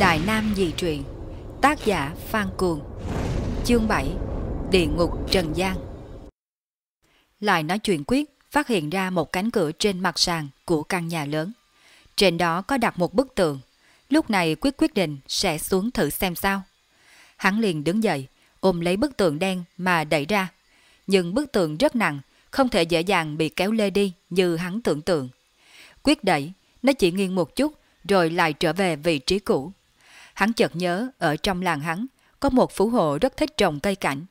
Đại Nam Dị Truyện Tác giả Phan Cuồng Chương 7 Địa ngục Trần gian Lại nói chuyện quyết phát hiện ra một cánh cửa trên mặt sàn của căn nhà lớn. Trên đó có đặt một bức tượng. Lúc này quyết quyết định sẽ xuống thử xem sao. Hắn liền đứng dậy, ôm lấy bức tượng đen mà đẩy ra. Nhưng bức tượng rất nặng, không thể dễ dàng bị kéo lê đi như hắn tưởng tượng. Quyết đẩy, nó chỉ nghiêng một chút rồi lại trở về vị trí cũ. Hắn chợt nhớ ở trong làng hắn có một phú hộ rất thích trồng cây cảnh.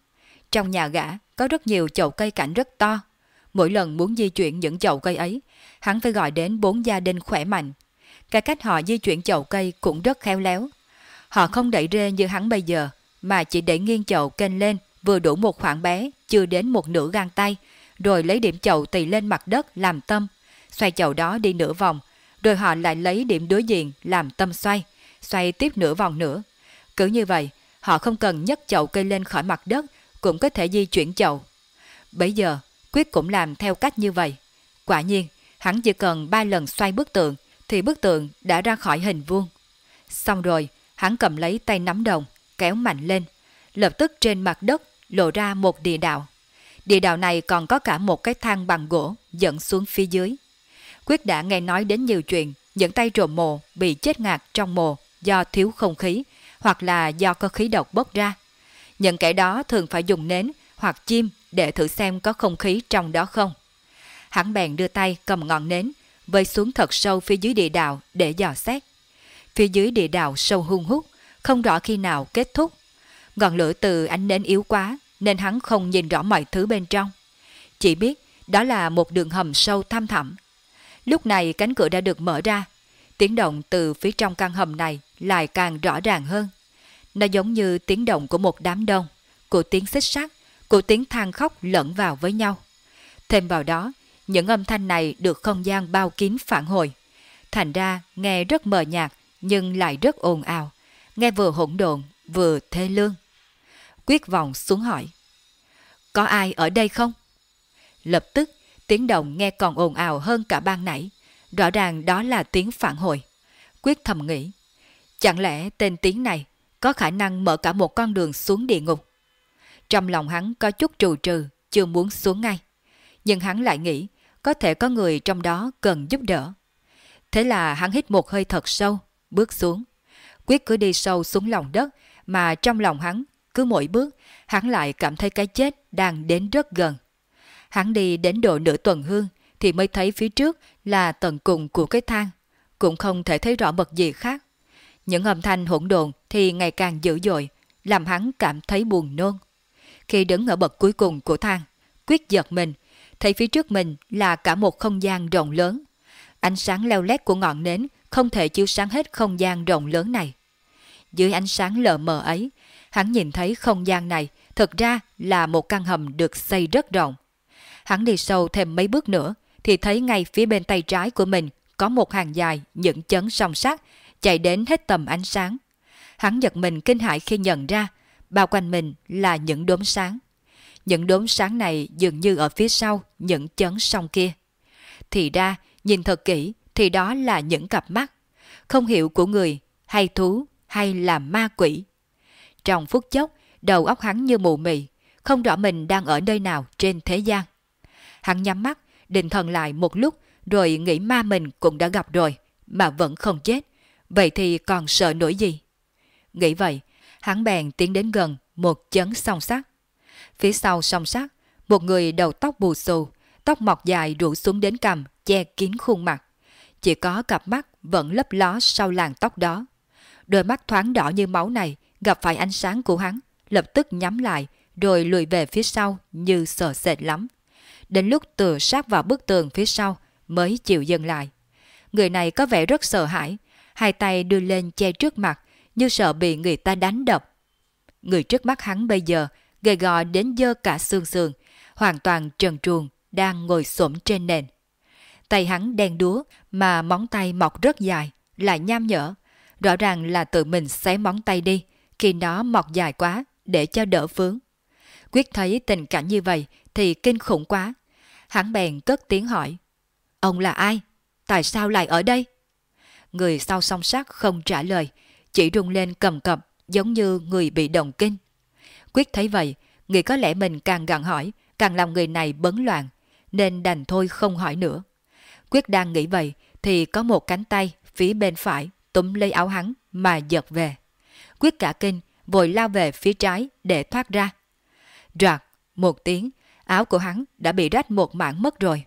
Trong nhà gã có rất nhiều chậu cây cảnh rất to. Mỗi lần muốn di chuyển những chậu cây ấy, hắn phải gọi đến bốn gia đình khỏe mạnh. Cái cách họ di chuyển chậu cây cũng rất khéo léo. Họ không đẩy rê như hắn bây giờ, mà chỉ để nghiêng chậu kênh lên vừa đủ một khoảng bé, chưa đến một nửa gang tay, rồi lấy điểm chậu tì lên mặt đất làm tâm, xoay chậu đó đi nửa vòng, rồi họ lại lấy điểm đối diện làm tâm xoay, xoay tiếp nửa vòng nữa. Cứ như vậy, họ không cần nhấc chậu cây lên khỏi mặt đất, cũng có thể di chuyển chậu. Bây giờ, Quyết cũng làm theo cách như vậy. Quả nhiên, hắn chỉ cần ba lần xoay bức tượng, thì bức tượng đã ra khỏi hình vuông. Xong rồi, hắn cầm lấy tay nắm đồng, kéo mạnh lên. Lập tức trên mặt đất lộ ra một địa đạo. Địa đạo này còn có cả một cái thang bằng gỗ dẫn xuống phía dưới. Quyết đã nghe nói đến nhiều chuyện những tay trộm mồ bị chết ngạt trong mồ do thiếu không khí hoặc là do có khí độc bốc ra. Những kẻ đó thường phải dùng nến hoặc chim để thử xem có không khí trong đó không. Hắn bèn đưa tay cầm ngọn nến, vơi xuống thật sâu phía dưới địa đạo để dò xét. Phía dưới địa đạo sâu hung hút, không rõ khi nào kết thúc. Ngọn lửa từ ánh nến yếu quá nên hắn không nhìn rõ mọi thứ bên trong. Chỉ biết đó là một đường hầm sâu thăm thẳm. Lúc này cánh cửa đã được mở ra. Tiếng động từ phía trong căn hầm này lại càng rõ ràng hơn. Nó giống như tiếng động của một đám đông, của tiếng xích sắt, của tiếng than khóc lẫn vào với nhau. Thêm vào đó, những âm thanh này được không gian bao kín phản hồi. Thành ra nghe rất mờ nhạt nhưng lại rất ồn ào, nghe vừa hỗn độn vừa thê lương. Quyết vòng xuống hỏi. Có ai ở đây không? Lập tức, tiếng động nghe còn ồn ào hơn cả ban nãy. Rõ ràng đó là tiếng phản hồi. Quyết thầm nghĩ. Chẳng lẽ tên tiếng này có khả năng mở cả một con đường xuống địa ngục? Trong lòng hắn có chút trù trừ, chưa muốn xuống ngay. Nhưng hắn lại nghĩ, có thể có người trong đó cần giúp đỡ. Thế là hắn hít một hơi thật sâu, bước xuống. Quyết cứ đi sâu xuống lòng đất, mà trong lòng hắn, cứ mỗi bước, hắn lại cảm thấy cái chết đang đến rất gần. Hắn đi đến độ nửa tuần hương, thì mới thấy phía trước là tầng cùng của cái thang, cũng không thể thấy rõ mật gì khác. Những âm thanh hỗn độn thì ngày càng dữ dội, làm hắn cảm thấy buồn nôn. Khi đứng ở bậc cuối cùng của thang, quyết giật mình, thấy phía trước mình là cả một không gian rộng lớn. Ánh sáng leo lét của ngọn nến không thể chiếu sáng hết không gian rộng lớn này. Dưới ánh sáng lờ mờ ấy, hắn nhìn thấy không gian này thực ra là một căn hầm được xây rất rộng. Hắn đi sâu thêm mấy bước nữa thì thấy ngay phía bên tay trái của mình có một hàng dài những chấn song sắt chạy đến hết tầm ánh sáng. Hắn giật mình kinh hãi khi nhận ra bao quanh mình là những đốm sáng. Những đốm sáng này dường như ở phía sau những chấn sông kia. Thì ra, nhìn thật kỹ thì đó là những cặp mắt, không hiểu của người, hay thú, hay là ma quỷ. Trong phút chốc, đầu óc hắn như mù mị, không rõ mình đang ở nơi nào trên thế gian. Hắn nhắm mắt, định thần lại một lúc, rồi nghĩ ma mình cũng đã gặp rồi, mà vẫn không chết. Vậy thì còn sợ nổi gì? Nghĩ vậy, hắn bèn tiến đến gần một chấn song sắt. Phía sau song sắt, một người đầu tóc bù xù, tóc mọc dài rủ xuống đến cằm, che kín khuôn mặt. Chỉ có cặp mắt vẫn lấp ló sau làn tóc đó. Đôi mắt thoáng đỏ như máu này gặp phải ánh sáng của hắn, lập tức nhắm lại, rồi lùi về phía sau như sợ sệt lắm. Đến lúc tựa sát vào bức tường phía sau mới chịu dừng lại. Người này có vẻ rất sợ hãi, hai tay đưa lên che trước mặt như sợ bị người ta đánh đập. Người trước mắt hắn bây giờ gầy gò đến dơ cả xương xương, hoàn toàn trần truồng, đang ngồi xổm trên nền. Tay hắn đen đúa mà móng tay mọc rất dài, lại nham nhở. Rõ ràng là tự mình xé móng tay đi, khi nó mọc dài quá, để cho đỡ vướng. Quyết thấy tình cảnh như vậy thì kinh khủng quá. Hắn bèn cất tiếng hỏi. Ông là ai? Tại sao lại ở đây? Người sau song sát không trả lời, chỉ rung lên cầm cập giống như người bị động kinh. Quyết thấy vậy, nghĩ có lẽ mình càng gặn hỏi, càng làm người này bấn loạn, nên đành thôi không hỏi nữa. Quyết đang nghĩ vậy, thì có một cánh tay phía bên phải túm lấy áo hắn mà giật về. Quyết cả kinh, vội lao về phía trái để thoát ra. Đoạt, một tiếng, áo của hắn đã bị rách một mảng mất rồi.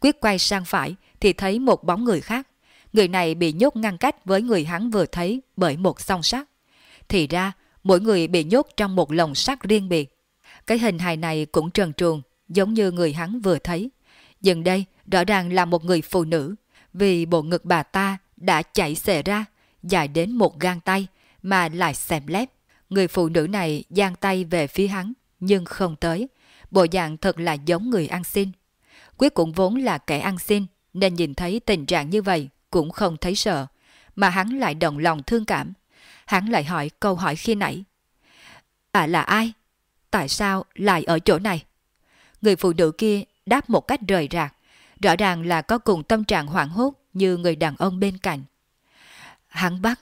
Quyết quay sang phải thì thấy một bóng người khác. Người này bị nhốt ngăn cách với người hắn vừa thấy bởi một song sắt. Thì ra, mỗi người bị nhốt trong một lồng sắt riêng biệt. Cái hình hài này cũng trần truồng, giống như người hắn vừa thấy. Dần đây, rõ ràng là một người phụ nữ, vì bộ ngực bà ta đã chảy xệ ra, dài đến một gang tay, mà lại xèm lép. Người phụ nữ này giang tay về phía hắn, nhưng không tới. Bộ dạng thật là giống người ăn xin. Quyết cũng vốn là kẻ ăn xin, nên nhìn thấy tình trạng như vậy cũng không thấy sợ, mà hắn lại động lòng thương cảm. Hắn lại hỏi câu hỏi khi nãy. À là ai? Tại sao lại ở chỗ này? Người phụ nữ kia đáp một cách rời rạc, rõ ràng là có cùng tâm trạng hoảng hốt như người đàn ông bên cạnh. Hắn bắt,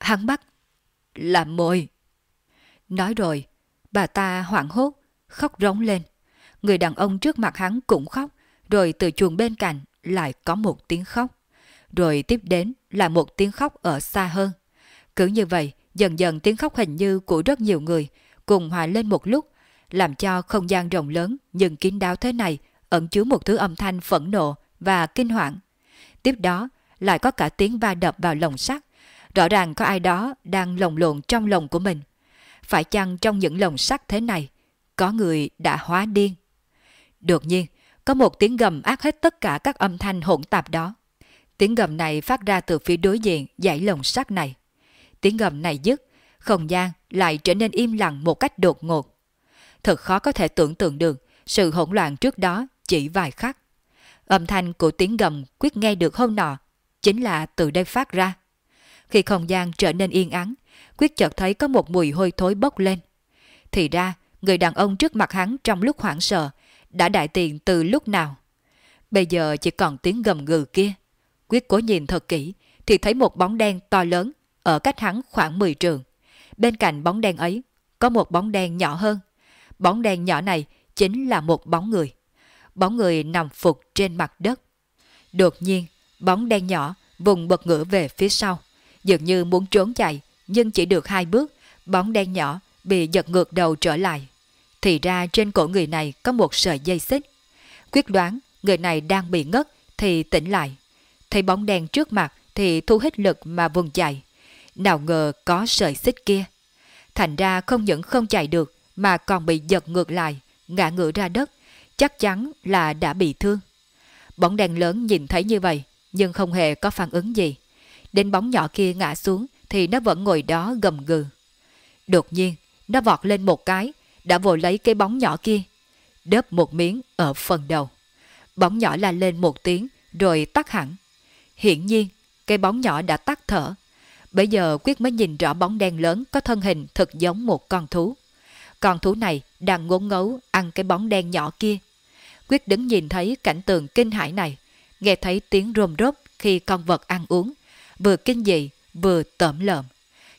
hắn bắt, là mồi. Nói rồi, bà ta hoảng hốt, khóc rống lên. Người đàn ông trước mặt hắn cũng khóc, rồi từ chuồng bên cạnh lại có một tiếng khóc. Rồi tiếp đến là một tiếng khóc ở xa hơn. Cứ như vậy, dần dần tiếng khóc hình như của rất nhiều người cùng hòa lên một lúc, làm cho không gian rộng lớn nhưng kín đáo thế này ẩn chứa một thứ âm thanh phẫn nộ và kinh hoàng. Tiếp đó lại có cả tiếng va đập vào lồng sắt. Rõ ràng có ai đó đang lồng lộn trong lồng của mình. Phải chăng trong những lồng sắt thế này, có người đã hóa điên? Đột nhiên, có một tiếng gầm ác hết tất cả các âm thanh hỗn tạp đó. Tiếng gầm này phát ra từ phía đối diện dãy lồng sắt này. Tiếng gầm này dứt, không gian lại trở nên im lặng một cách đột ngột. Thật khó có thể tưởng tượng được sự hỗn loạn trước đó chỉ vài khắc. Âm thanh của tiếng gầm quyết nghe được hôm nọ, chính là từ đây phát ra. Khi không gian trở nên yên ắng, quyết chợt thấy có một mùi hôi thối bốc lên. Thì ra, người đàn ông trước mặt hắn trong lúc hoảng sợ, đã đại tiện từ lúc nào. Bây giờ chỉ còn tiếng gầm gừ kia. Quyết cố nhìn thật kỹ, thì thấy một bóng đen to lớn ở cách hắn khoảng 10 trường. Bên cạnh bóng đen ấy, có một bóng đen nhỏ hơn. Bóng đen nhỏ này chính là một bóng người. Bóng người nằm phục trên mặt đất. Đột nhiên, bóng đen nhỏ vùng bật ngửa về phía sau. Dường như muốn trốn chạy, nhưng chỉ được hai bước, bóng đen nhỏ bị giật ngược đầu trở lại. Thì ra trên cổ người này có một sợi dây xích. Quyết đoán người này đang bị ngất thì tỉnh lại. Thấy bóng đen trước mặt thì thu hết lực mà vùng chạy. Nào ngờ có sợi xích kia. Thành ra không những không chạy được mà còn bị giật ngược lại, ngã ngựa ra đất. Chắc chắn là đã bị thương. Bóng đèn lớn nhìn thấy như vậy, nhưng không hề có phản ứng gì. Đến bóng nhỏ kia ngã xuống thì nó vẫn ngồi đó gầm gừ. Đột nhiên, nó vọt lên một cái, đã vội lấy cái bóng nhỏ kia, đớp một miếng ở phần đầu. Bóng nhỏ la lên một tiếng, rồi tắt hẳn. Hiển nhiên, cây bóng nhỏ đã tắt thở. Bây giờ Quyết mới nhìn rõ bóng đen lớn có thân hình thật giống một con thú. Con thú này đang ngốn ngấu ăn cái bóng đen nhỏ kia. Quyết đứng nhìn thấy cảnh tượng kinh hãi này, nghe thấy tiếng rôm rốp khi con vật ăn uống, vừa kinh dị vừa tởm lợm.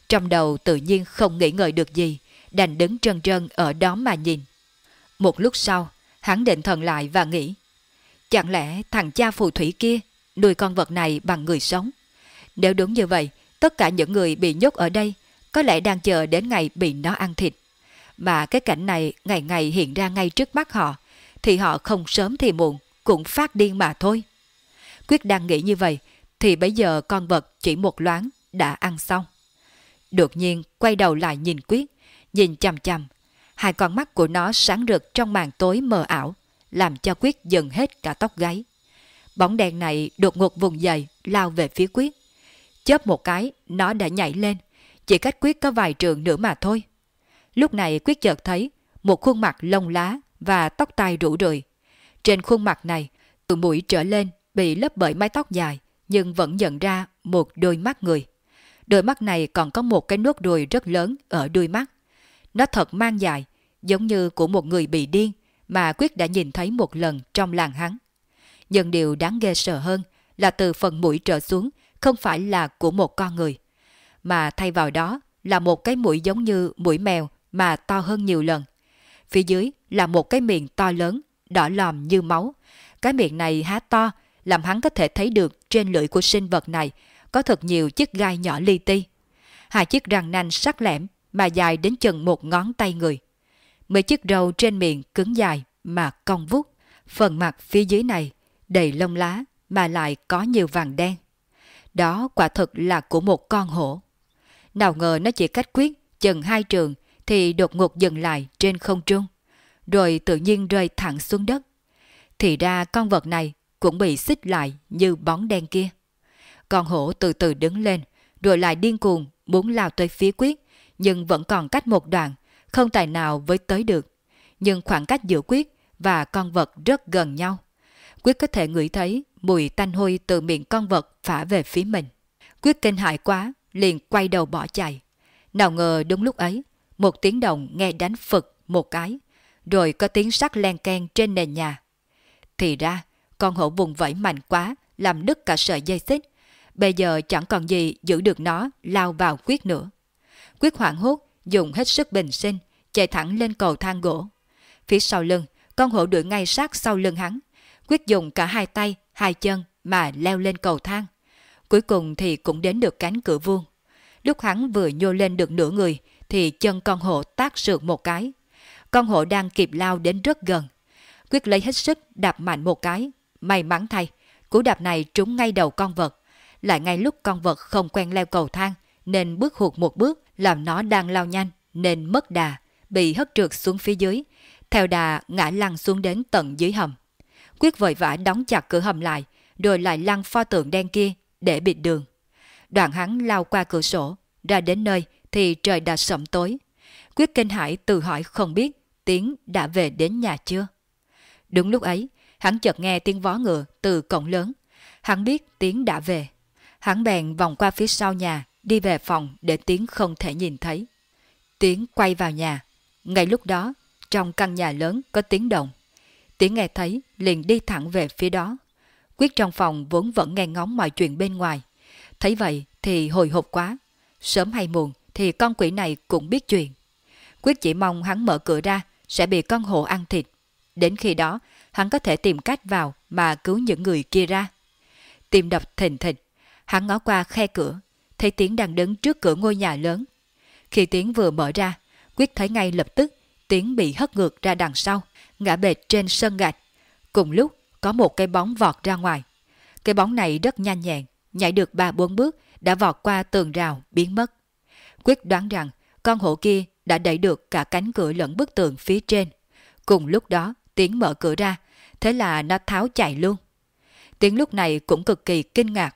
Trong đầu tự nhiên không nghĩ ngợi được gì, đành đứng trân trân ở đó mà nhìn. Một lúc sau, hắn định thần lại và nghĩ, chẳng lẽ thằng cha phù thủy kia nuôi con vật này bằng người sống? Nếu đúng như vậy, tất cả những người bị nhốt ở đây có lẽ đang chờ đến ngày bị nó ăn thịt. Mà cái cảnh này ngày ngày hiện ra ngay trước mắt họ, thì họ không sớm thì muộn cũng phát điên mà thôi. Quyết đang nghĩ như vậy, thì bây giờ con vật chỉ một loáng đã ăn xong. Đột nhiên quay đầu lại nhìn Quyết, nhìn chằm chằm. Hai con mắt của nó sáng rực trong màn tối mờ ảo, làm cho Quyết dần hết cả tóc gáy. Bóng đèn này đột ngột vùng dậy, lao về phía Quyết. Chớp một cái, nó đã nhảy lên, chỉ cách Quyết có vài trường nữa mà thôi. Lúc này Quyết chợt thấy một khuôn mặt lông lá và tóc tai rủ rượi. Trên khuôn mặt này, từ mũi trở lên bị lấp bởi mái tóc dài, nhưng vẫn nhận ra một đôi mắt người. Đôi mắt này còn có một cái nốt ruồi rất lớn ở đuôi mắt. Nó thật mang dài, giống như của một người bị điên mà Quyết đã nhìn thấy một lần trong làng hắn. Nhưng điều đáng ghê sợ hơn là từ phần mũi trở xuống không phải là của một con người, mà thay vào đó là một cái mũi giống như mũi mèo mà to hơn nhiều lần. Phía dưới là một cái miệng to lớn, đỏ lòm như máu. Cái miệng này há to, làm hắn có thể thấy được trên lưỡi của sinh vật này có thật nhiều chiếc gai nhỏ li ti. Hai chiếc răng nanh sắc lẻm mà dài đến chừng một ngón tay người. Mấy chiếc râu trên miệng cứng dài mà cong vút. Phần mặt phía dưới này đầy lông lá mà lại có nhiều vàng đen. Đó quả thực là của một con hổ. Nào ngờ nó chỉ cách quyết chừng hai trường thì đột ngột dừng lại trên không trung, rồi tự nhiên rơi thẳng xuống đất. Thì ra con vật này cũng bị xích lại như bóng đen kia. Con hổ từ từ đứng lên, rồi lại điên cuồng muốn lao tới phía quyết, nhưng vẫn còn cách một đoạn, không tài nào với tới được. Nhưng khoảng cách giữa quyết và con vật rất gần nhau. Quyết có thể ngửi thấy mùi tanh hôi từ miệng con vật phả về phía mình. Quyết kinh hại quá, liền quay đầu bỏ chạy. Nào ngờ đúng lúc ấy, một tiếng động nghe đánh phật một cái, rồi có tiếng sắt len ken trên nền nhà. Thì ra, con hổ vùng vẫy mạnh quá, làm đứt cả sợi dây xích. Bây giờ chẳng còn gì giữ được nó lao vào quyết nữa. Quyết hoảng hốt, dùng hết sức bình sinh, chạy thẳng lên cầu thang gỗ. Phía sau lưng, con hổ đuổi ngay sát sau lưng hắn. Quyết dùng cả hai tay, hai chân mà leo lên cầu thang. Cuối cùng thì cũng đến được cánh cửa vuông. Lúc hắn vừa nhô lên được nửa người thì chân con hổ tác sượt một cái. Con hổ đang kịp lao đến rất gần. Quyết lấy hết sức đạp mạnh một cái. May mắn thay, cú đạp này trúng ngay đầu con vật. Lại ngay lúc con vật không quen leo cầu thang nên bước hụt một bước làm nó đang lao nhanh nên mất đà, bị hất trượt xuống phía dưới. Theo đà ngã lăn xuống đến tận dưới hầm. Quyết vội vã đóng chặt cửa hầm lại rồi lại lăn pho tượng đen kia để bịt đường. Đoạn hắn lao qua cửa sổ, ra đến nơi thì trời đã sẩm tối. Quyết kinh hải tự hỏi không biết Tiến đã về đến nhà chưa. Đúng lúc ấy, hắn chợt nghe tiếng vó ngựa từ cổng lớn. Hắn biết Tiến đã về. Hắn bèn vòng qua phía sau nhà, đi về phòng để Tiến không thể nhìn thấy. Tiến quay vào nhà. Ngay lúc đó, trong căn nhà lớn có tiếng động tiếng nghe thấy, liền đi thẳng về phía đó. Quyết trong phòng vốn vẫn nghe ngóng mọi chuyện bên ngoài. Thấy vậy thì hồi hộp quá. Sớm hay muộn thì con quỷ này cũng biết chuyện. Quyết chỉ mong hắn mở cửa ra sẽ bị con hổ ăn thịt. Đến khi đó, hắn có thể tìm cách vào mà cứu những người kia ra. Tim đập thình thịch, hắn ngó qua khe cửa, thấy Tiến đang đứng trước cửa ngôi nhà lớn. Khi Tiến vừa mở ra, Quyết thấy ngay lập tức Tiến bị hất ngược ra đằng sau, ngã bệt trên sân gạch. Cùng lúc, có một cái bóng vọt ra ngoài. Cái bóng này rất nhanh nhẹn, nhảy được ba bốn bước, đã vọt qua tường rào, biến mất. Quyết đoán rằng con hổ kia đã đẩy được cả cánh cửa lẫn bức tường phía trên. Cùng lúc đó, Tiến mở cửa ra, thế là nó tháo chạy luôn. Tiến lúc này cũng cực kỳ kinh ngạc.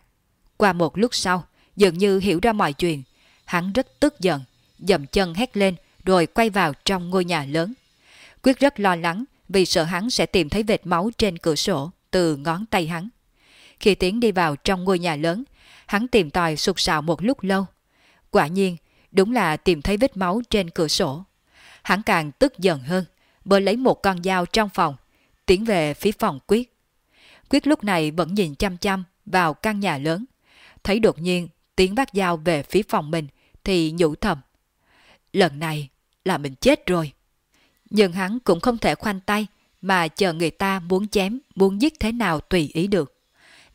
Qua một lúc sau, dường như hiểu ra mọi chuyện, hắn rất tức giận, dậm chân hét lên rồi quay vào trong ngôi nhà lớn. Quyết rất lo lắng vì sợ hắn sẽ tìm thấy vệt máu trên cửa sổ từ ngón tay hắn. Khi Tiến đi vào trong ngôi nhà lớn, hắn tìm tòi sụt sạo một lúc lâu. Quả nhiên, đúng là tìm thấy vết máu trên cửa sổ. Hắn càng tức giận hơn, bơ lấy một con dao trong phòng, tiến về phía phòng Quyết. Quyết lúc này vẫn nhìn chăm chăm vào căn nhà lớn. Thấy đột nhiên tiến bắt dao về phía phòng mình thì nhủ thầm. Lần này là mình chết rồi. Nhưng hắn cũng không thể khoanh tay mà chờ người ta muốn chém, muốn giết thế nào tùy ý được.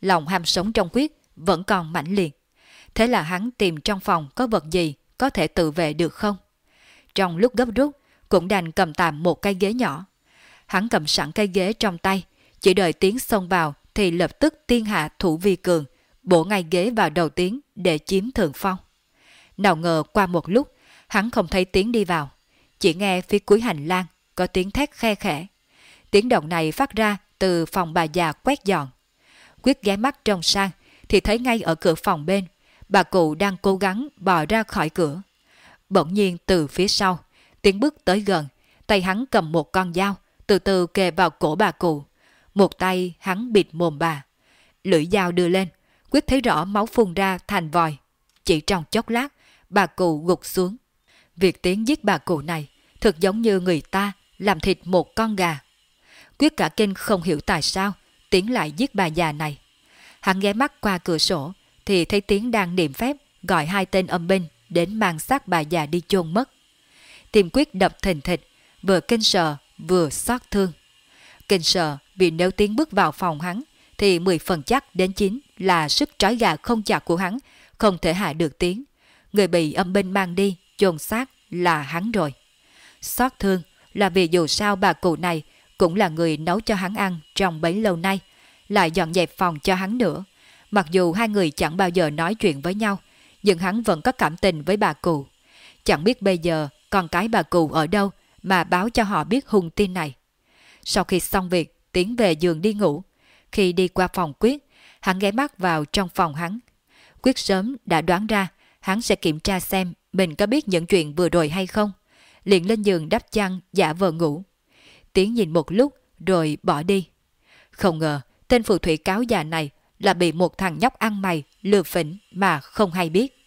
Lòng ham sống trong quyết vẫn còn mãnh liệt. Thế là hắn tìm trong phòng có vật gì có thể tự vệ được không? Trong lúc gấp rút, cũng đành cầm tạm một cái ghế nhỏ. Hắn cầm sẵn cái ghế trong tay, chỉ đợi tiếng xông vào thì lập tức tiên hạ thủ vi cường, bổ ngay ghế vào đầu tiếng để chiếm thượng phong. Nào ngờ qua một lúc, hắn không thấy tiếng đi vào, chỉ nghe phía cuối hành lang có tiếng thét khe khẽ. Tiếng động này phát ra từ phòng bà già quét dọn. Quyết ghé mắt trong sang thì thấy ngay ở cửa phòng bên, bà cụ đang cố gắng bò ra khỏi cửa. Bỗng nhiên từ phía sau, tiếng bước tới gần, tay hắn cầm một con dao, từ từ kề vào cổ bà cụ. Một tay hắn bịt mồm bà. Lưỡi dao đưa lên, quyết thấy rõ máu phun ra thành vòi. Chỉ trong chốc lát, bà cụ gục xuống. Việc tiến giết bà cụ này thực giống như người ta làm thịt một con gà. Quyết cả kinh không hiểu tại sao Tiến lại giết bà già này. Hắn ghé mắt qua cửa sổ thì thấy Tiến đang niệm phép gọi hai tên âm binh đến mang xác bà già đi chôn mất. Tim quyết đập thình thịch, vừa kinh sợ vừa xót thương. Kinh sợ vì nếu tiến bước vào phòng hắn thì 10 phần chắc đến 9 là sức trói gà không chặt của hắn không thể hạ được tiến Người bị âm binh mang đi chôn xác là hắn rồi. Xót thương là vì dù sao bà cụ này cũng là người nấu cho hắn ăn trong bấy lâu nay, lại dọn dẹp phòng cho hắn nữa. Mặc dù hai người chẳng bao giờ nói chuyện với nhau, nhưng hắn vẫn có cảm tình với bà cụ. Chẳng biết bây giờ con cái bà cụ ở đâu mà báo cho họ biết hung tin này. Sau khi xong việc, tiến về giường đi ngủ. Khi đi qua phòng Quyết, hắn ghé mắt vào trong phòng hắn. Quyết sớm đã đoán ra hắn sẽ kiểm tra xem mình có biết những chuyện vừa rồi hay không. Liền lên giường đắp chăn giả vờ ngủ. Tiến nhìn một lúc rồi bỏ đi. Không ngờ tên phù thủy cáo già này là bị một thằng nhóc ăn mày lừa phỉnh mà không hay biết.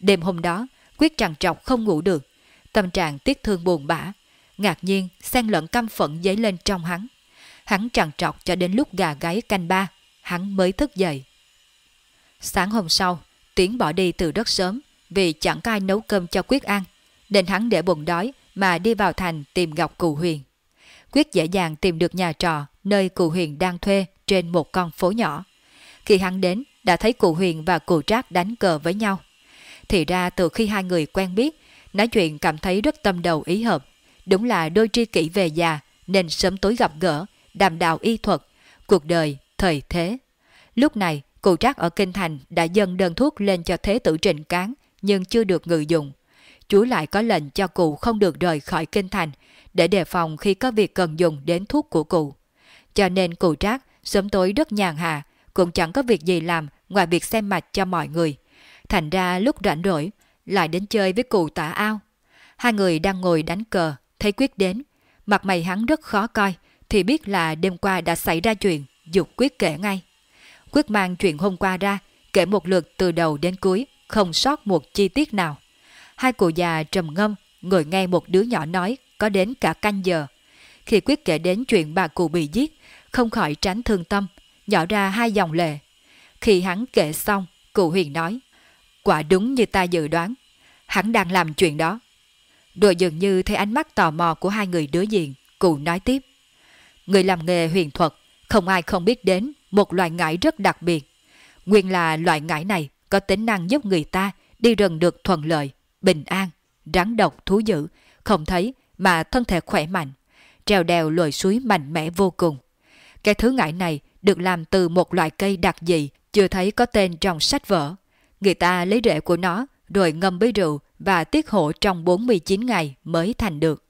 Đêm hôm đó, Quyết trằn trọc không ngủ được. Tâm trạng tiếc thương buồn bã. Ngạc nhiên, xen lẫn căm phẫn dấy lên trong hắn. Hắn trằn trọc cho đến lúc gà gáy canh ba, hắn mới thức dậy. Sáng hôm sau, Tiến bỏ đi từ rất sớm vì chẳng có ai nấu cơm cho Quyết ăn, nên hắn để bụng đói mà đi vào thành tìm gặp cụ Huyền. Quyết dễ dàng tìm được nhà trọ nơi cụ Huyền đang thuê trên một con phố nhỏ. Khi hắn đến, đã thấy cụ Huyền và cụ Trác đánh cờ với nhau. Thì ra từ khi hai người quen biết, nói chuyện cảm thấy rất tâm đầu ý hợp. Đúng là đôi tri kỷ về già, nên sớm tối gặp gỡ, đàm đạo y thuật, cuộc đời, thời thế. Lúc này, cụ Trác ở Kinh Thành đã dâng đơn thuốc lên cho Thế tử Trịnh Cán, nhưng chưa được ngự dụng. Chúa lại có lệnh cho cụ không được rời khỏi Kinh Thành, để đề phòng khi có việc cần dùng đến thuốc của cụ. Cho nên cụ Trác sớm tối rất nhàn hạ, cũng chẳng có việc gì làm ngoài việc xem mạch cho mọi người. Thành ra lúc rảnh rỗi, lại đến chơi với cụ tả ao. Hai người đang ngồi đánh cờ, thấy Quyết đến. Mặt mày hắn rất khó coi, thì biết là đêm qua đã xảy ra chuyện, dục Quyết kể ngay. Quyết mang chuyện hôm qua ra, kể một lượt từ đầu đến cuối, không sót một chi tiết nào. Hai cụ già trầm ngâm, ngồi nghe một đứa nhỏ nói có đến cả canh giờ. Khi Quyết kể đến chuyện bà cụ bị giết, không khỏi tránh thương tâm, nhỏ ra hai dòng lệ. Khi hắn kể xong, cụ huyền nói, quả đúng như ta dự đoán, hắn đang làm chuyện đó. Rồi dường như thấy ánh mắt tò mò của hai người đối diện, cụ nói tiếp. Người làm nghề huyền thuật, không ai không biết đến một loại ngải rất đặc biệt. Nguyên là loại ngải này có tính năng giúp người ta đi rừng được thuận lợi, bình an, rắn độc thú dữ, không thấy mà thân thể khỏe mạnh, trèo đèo lội suối mạnh mẽ vô cùng. Cái thứ ngải này được làm từ một loại cây đặc dị chưa thấy có tên trong sách vở. Người ta lấy rễ của nó rồi ngâm với rượu và tiết hộ trong 49 ngày mới thành được.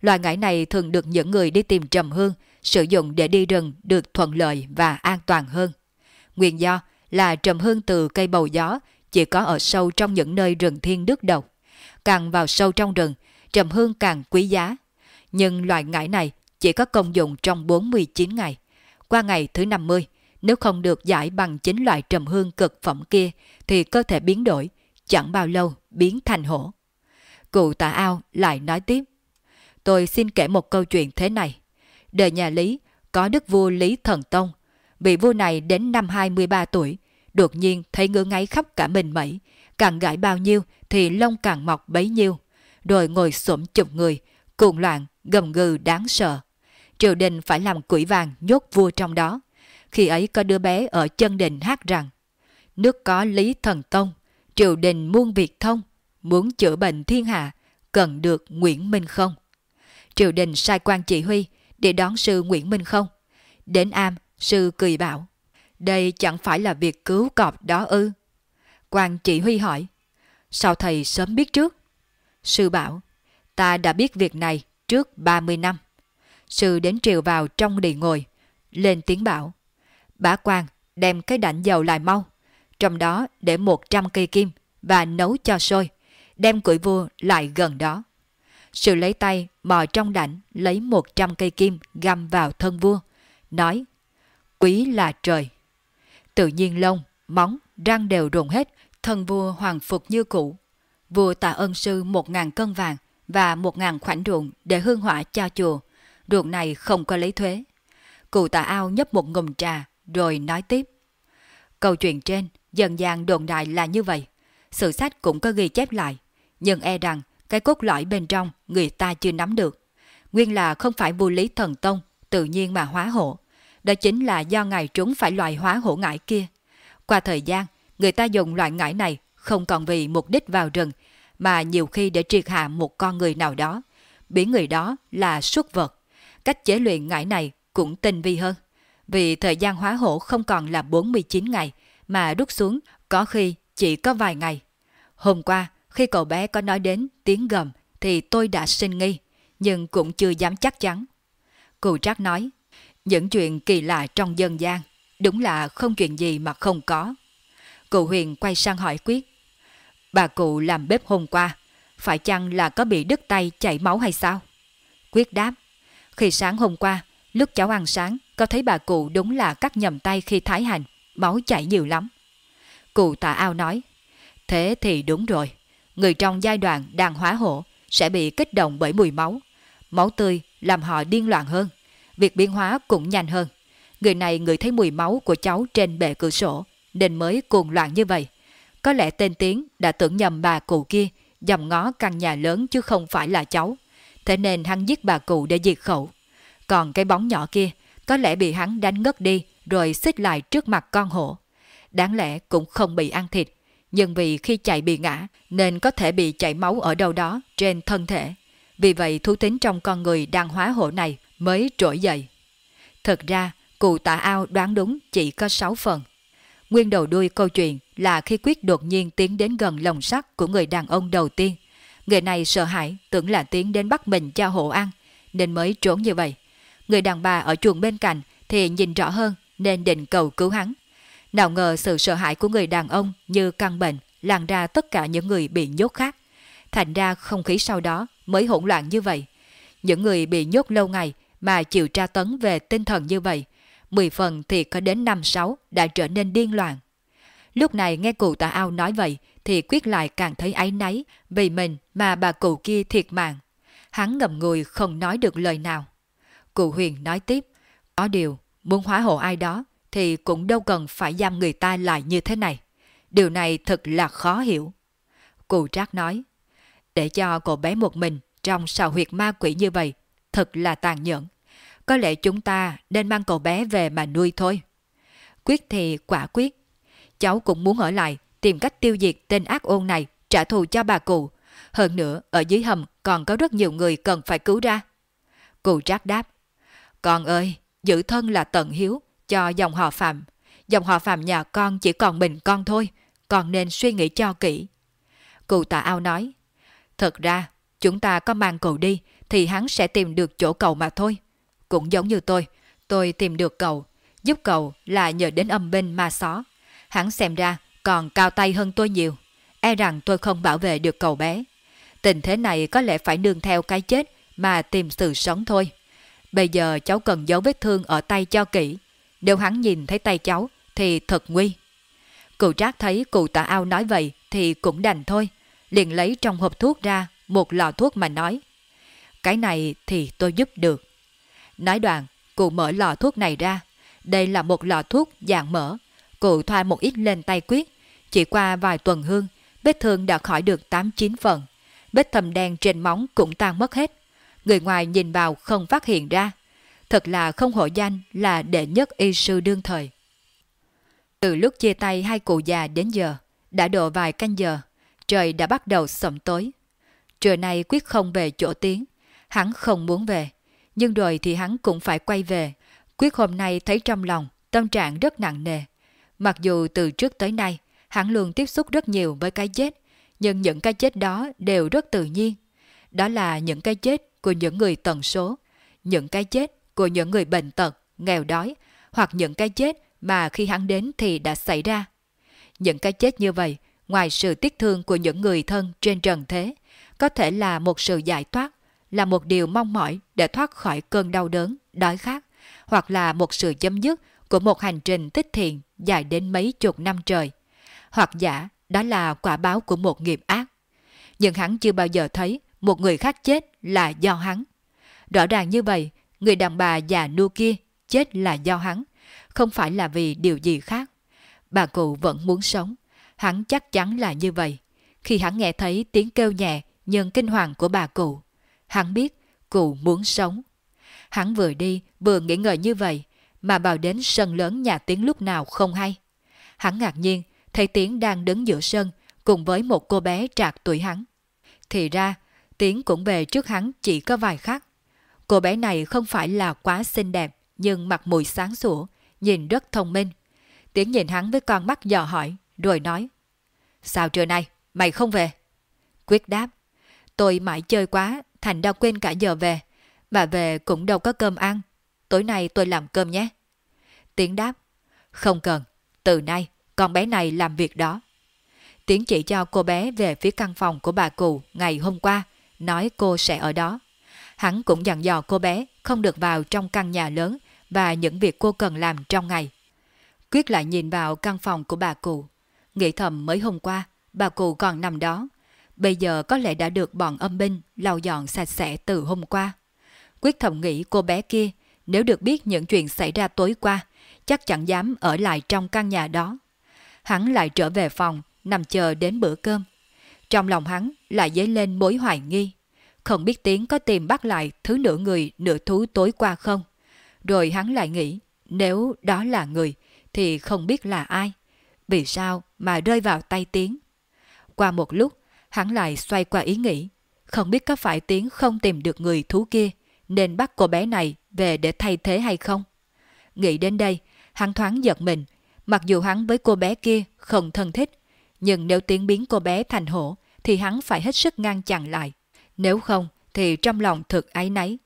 Loại ngải này thường được những người đi tìm trầm hương sử dụng để đi rừng được thuận lợi và an toàn hơn. Nguyên do là trầm hương từ cây bầu gió chỉ có ở sâu trong những nơi rừng thiên đức độc. Càng vào sâu trong rừng, trầm hương càng quý giá. Nhưng loại ngải này chỉ có công dụng trong 49 ngày. Qua ngày thứ 50, nếu không được giải bằng chính loại trầm hương cực phẩm kia thì cơ thể biến đổi, chẳng bao lâu biến thành hổ. Cụ tả ao lại nói tiếp. Tôi xin kể một câu chuyện thế này. Đời nhà Lý có đức vua Lý Thần Tông. Vị vua này đến năm 23 tuổi, đột nhiên thấy ngứa ngáy khắp cả mình mẩy, càng gãi bao nhiêu thì lông càng mọc bấy nhiêu, rồi ngồi xổm chụp người, cuồng loạn, gầm gừ đáng sợ. Triều đình phải làm quỷ vàng nhốt vua trong đó. Khi ấy có đứa bé ở chân đình hát rằng Nước có Lý Thần Tông, triều đình muôn việc thông, muốn chữa bệnh thiên hạ, cần được Nguyễn Minh không? Triều đình sai quan chỉ huy để đón sư Nguyễn Minh không? Đến am, sư cười bảo. Đây chẳng phải là việc cứu cọp đó ư? quan chỉ huy hỏi. Sao thầy sớm biết trước? Sư bảo, ta đã biết việc này trước 30 năm. Sư đến triều vào trong địa ngồi, lên tiếng bảo. Bá quan đem cái đảnh dầu lại mau, trong đó để 100 cây kim và nấu cho sôi, đem củi vua lại gần đó. Sư lấy tay mò trong đảnh lấy 100 cây kim găm vào thân vua, nói Quý là trời. Tự nhiên lông, móng, răng đều rụng hết, thân vua hoàng phục như cũ. Vua tạ ơn sư một ngàn cân vàng và một ngàn khoảnh ruộng để hương hỏa cho chùa. Ruộng này không có lấy thuế. Cụ tạ ao nhấp một ngụm trà rồi nói tiếp. Câu chuyện trên dần dàng đồn đại là như vậy. sử sách cũng có ghi chép lại, nhưng e rằng cái cốt lõi bên trong người ta chưa nắm được. Nguyên là không phải vô lý thần tông tự nhiên mà hóa hộ. Đó chính là do ngài trúng phải loại hóa hổ ngải kia. Qua thời gian, người ta dùng loại ngải này không còn vì mục đích vào rừng, mà nhiều khi để triệt hạ một con người nào đó, biến người đó là xuất vật. Cách chế luyện ngải này cũng tinh vi hơn. Vì thời gian hóa hổ không còn là 49 ngày, mà rút xuống có khi chỉ có vài ngày. Hôm qua, khi cậu bé có nói đến tiếng gầm thì tôi đã sinh nghi, nhưng cũng chưa dám chắc chắn. Cụ trác nói, những chuyện kỳ lạ trong dân gian, đúng là không chuyện gì mà không có. Cụ huyền quay sang hỏi Quyết. Bà cụ làm bếp hôm qua, phải chăng là có bị đứt tay chảy máu hay sao? Quyết đáp, khi sáng hôm qua, lúc cháu ăn sáng, có thấy bà cụ đúng là cắt nhầm tay khi thái hành, máu chảy nhiều lắm. Cụ tạ ao nói, thế thì đúng rồi, người trong giai đoạn đang hóa hổ sẽ bị kích động bởi mùi máu. Máu tươi làm họ điên loạn hơn, việc biến hóa cũng nhanh hơn. Người này người thấy mùi máu của cháu trên bệ cửa sổ, nên mới cuồng loạn như vậy. Có lẽ tên Tiến đã tưởng nhầm bà cụ kia dòng ngó căn nhà lớn chứ không phải là cháu. Thế nên hắn giết bà cụ để diệt khẩu. Còn cái bóng nhỏ kia có lẽ bị hắn đánh ngất đi rồi xích lại trước mặt con hổ. Đáng lẽ cũng không bị ăn thịt, nhưng vì khi chạy bị ngã nên có thể bị chảy máu ở đâu đó trên thân thể. Vì vậy thú tính trong con người đang hóa hổ này mới trỗi dậy. Thật ra, cụ tạ ao đoán đúng chỉ có 6 phần. Nguyên đầu đuôi câu chuyện là khi Quyết đột nhiên tiến đến gần lồng sắt của người đàn ông đầu tiên. Người này sợ hãi tưởng là tiến đến bắt mình cho hộ ăn, nên mới trốn như vậy. Người đàn bà ở chuồng bên cạnh thì nhìn rõ hơn nên định cầu cứu hắn. Nào ngờ sự sợ hãi của người đàn ông như căn bệnh lan ra tất cả những người bị nhốt khác. Thành ra không khí sau đó mới hỗn loạn như vậy. Những người bị nhốt lâu ngày mà chịu tra tấn về tinh thần như vậy, 10 phần thì có đến 5-6 đã trở nên điên loạn. Lúc này nghe cụ tà ao nói vậy thì quyết lại càng thấy áy náy vì mình mà bà cụ kia thiệt mạng. Hắn ngậm ngùi không nói được lời nào. Cụ huyền nói tiếp, có điều muốn hóa hộ ai đó thì cũng đâu cần phải giam người ta lại như thế này. Điều này thật là khó hiểu. Cụ trác nói, để cho cô bé một mình trong sào huyệt ma quỷ như vậy, thật là tàn nhẫn. Có lẽ chúng ta nên mang cậu bé về mà nuôi thôi. Quyết thì quả quyết. Cháu cũng muốn ở lại, tìm cách tiêu diệt tên ác ôn này, trả thù cho bà cụ. Hơn nữa, ở dưới hầm còn có rất nhiều người cần phải cứu ra. Cụ trác đáp. Con ơi, giữ thân là tận hiếu cho dòng họ Phạm. Dòng họ Phạm nhà con chỉ còn mình con thôi, con nên suy nghĩ cho kỹ. Cụ tạ ao nói. Thật ra, chúng ta có mang cậu đi thì hắn sẽ tìm được chỗ cầu mà thôi. Cũng giống như tôi, tôi tìm được cậu, giúp cậu là nhờ đến âm binh ma xó. Hắn xem ra còn cao tay hơn tôi nhiều, e rằng tôi không bảo vệ được cậu bé. Tình thế này có lẽ phải nương theo cái chết mà tìm sự sống thôi. Bây giờ cháu cần giấu vết thương ở tay cho kỹ. Nếu hắn nhìn thấy tay cháu thì thật nguy. Cụ trác thấy cụ tạ ao nói vậy thì cũng đành thôi. Liền lấy trong hộp thuốc ra một lọ thuốc mà nói. Cái này thì tôi giúp được. Nói đoạn, cụ mở lọ thuốc này ra. Đây là một lọ thuốc dạng mỡ. Cụ thoa một ít lên tay quyết. Chỉ qua vài tuần hương, vết thương đã khỏi được 8-9 phần. Vết thầm đen trên móng cũng tan mất hết. Người ngoài nhìn vào không phát hiện ra. Thật là không hổ danh là đệ nhất y sư đương thời. Từ lúc chia tay hai cụ già đến giờ, đã độ vài canh giờ, trời đã bắt đầu sẩm tối. Trưa nay quyết không về chỗ tiếng hắn không muốn về, nhưng rồi thì hắn cũng phải quay về. Quyết hôm nay thấy trong lòng, tâm trạng rất nặng nề. Mặc dù từ trước tới nay, hắn luôn tiếp xúc rất nhiều với cái chết, nhưng những cái chết đó đều rất tự nhiên. Đó là những cái chết của những người tần số, những cái chết của những người bệnh tật, nghèo đói, hoặc những cái chết mà khi hắn đến thì đã xảy ra. Những cái chết như vậy, ngoài sự tiếc thương của những người thân trên trần thế, có thể là một sự giải thoát, là một điều mong mỏi để thoát khỏi cơn đau đớn, đói khát, hoặc là một sự chấm dứt của một hành trình tích thiện dài đến mấy chục năm trời. Hoặc giả đó là quả báo của một nghiệp ác. Nhưng hắn chưa bao giờ thấy một người khác chết là do hắn. Rõ ràng như vậy, người đàn bà già nua kia chết là do hắn, không phải là vì điều gì khác. Bà cụ vẫn muốn sống, hắn chắc chắn là như vậy. khi hắn nghe thấy tiếng kêu nhẹ nhưng kinh hoàng của bà cụ. Hắn biết cụ muốn sống. Hắn vừa đi vừa nghĩ ngợi như vậy mà vào đến sân lớn nhà tiếng lúc nào không hay. Hắn ngạc nhiên thấy tiến đang đứng giữa sân cùng với một cô bé trạc tuổi hắn. Thì ra, tiến cũng về trước hắn chỉ có vài khắc. Cô bé này không phải là quá xinh đẹp nhưng mặt mũi sáng sủa, nhìn rất thông minh. Tiến nhìn hắn với con mắt dò hỏi, rồi nói. Sao trưa nay, mày không về? Quyết đáp. Tôi mãi chơi quá, thành đã quên cả giờ về. Mà về cũng đâu có cơm ăn. Tối nay tôi làm cơm nhé. Tiến đáp. Không cần, từ nay con bé này làm việc đó. Tiến chỉ cho cô bé về phía căn phòng của bà cụ ngày hôm qua, nói cô sẽ ở đó. Hắn cũng dặn dò cô bé không được vào trong căn nhà lớn và những việc cô cần làm trong ngày. Quyết lại nhìn vào căn phòng của bà cụ. Nghĩ thầm mới hôm qua, bà cụ còn nằm đó. Bây giờ có lẽ đã được bọn âm binh lau dọn sạch sẽ từ hôm qua. Quyết thầm nghĩ cô bé kia, nếu được biết những chuyện xảy ra tối qua, chắc chẳng dám ở lại trong căn nhà đó. Hắn lại trở về phòng, nằm chờ đến bữa cơm. Trong lòng hắn lại dấy lên mối hoài nghi. Không biết Tiến có tìm bắt lại thứ nửa người nửa thú tối qua không? Rồi hắn lại nghĩ, nếu đó là người, thì không biết là ai. Vì sao mà rơi vào tay Tiến? Qua một lúc, hắn lại xoay qua ý nghĩ, không biết có phải Tiến không tìm được người thú kia, nên bắt cô bé này về để thay thế hay không? Nghĩ đến đây, hắn thoáng giật mình, mặc dù hắn với cô bé kia không thân thích, nhưng nếu tiến biến cô bé thành hổ, thì hắn phải hết sức ngăn chặn lại. Nếu không, thì trong lòng thực ái nấy.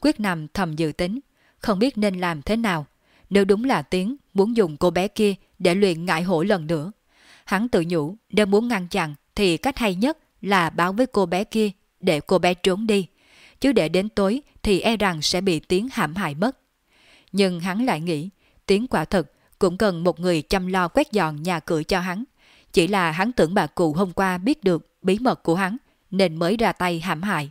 Quyết nằm thầm dự tính, không biết nên làm thế nào. Nếu đúng là Tiến muốn dùng cô bé kia để luyện ngại hổ lần nữa. Hắn tự nhủ nếu muốn ngăn chặn thì cách hay nhất là báo với cô bé kia để cô bé trốn đi. Chứ để đến tối thì e rằng sẽ bị Tiến hãm hại mất. Nhưng hắn lại nghĩ Tiến quả thực cũng cần một người chăm lo quét dọn nhà cửa cho hắn. Chỉ là hắn tưởng bà cụ hôm qua biết được bí mật của hắn nên mới ra tay hãm hại.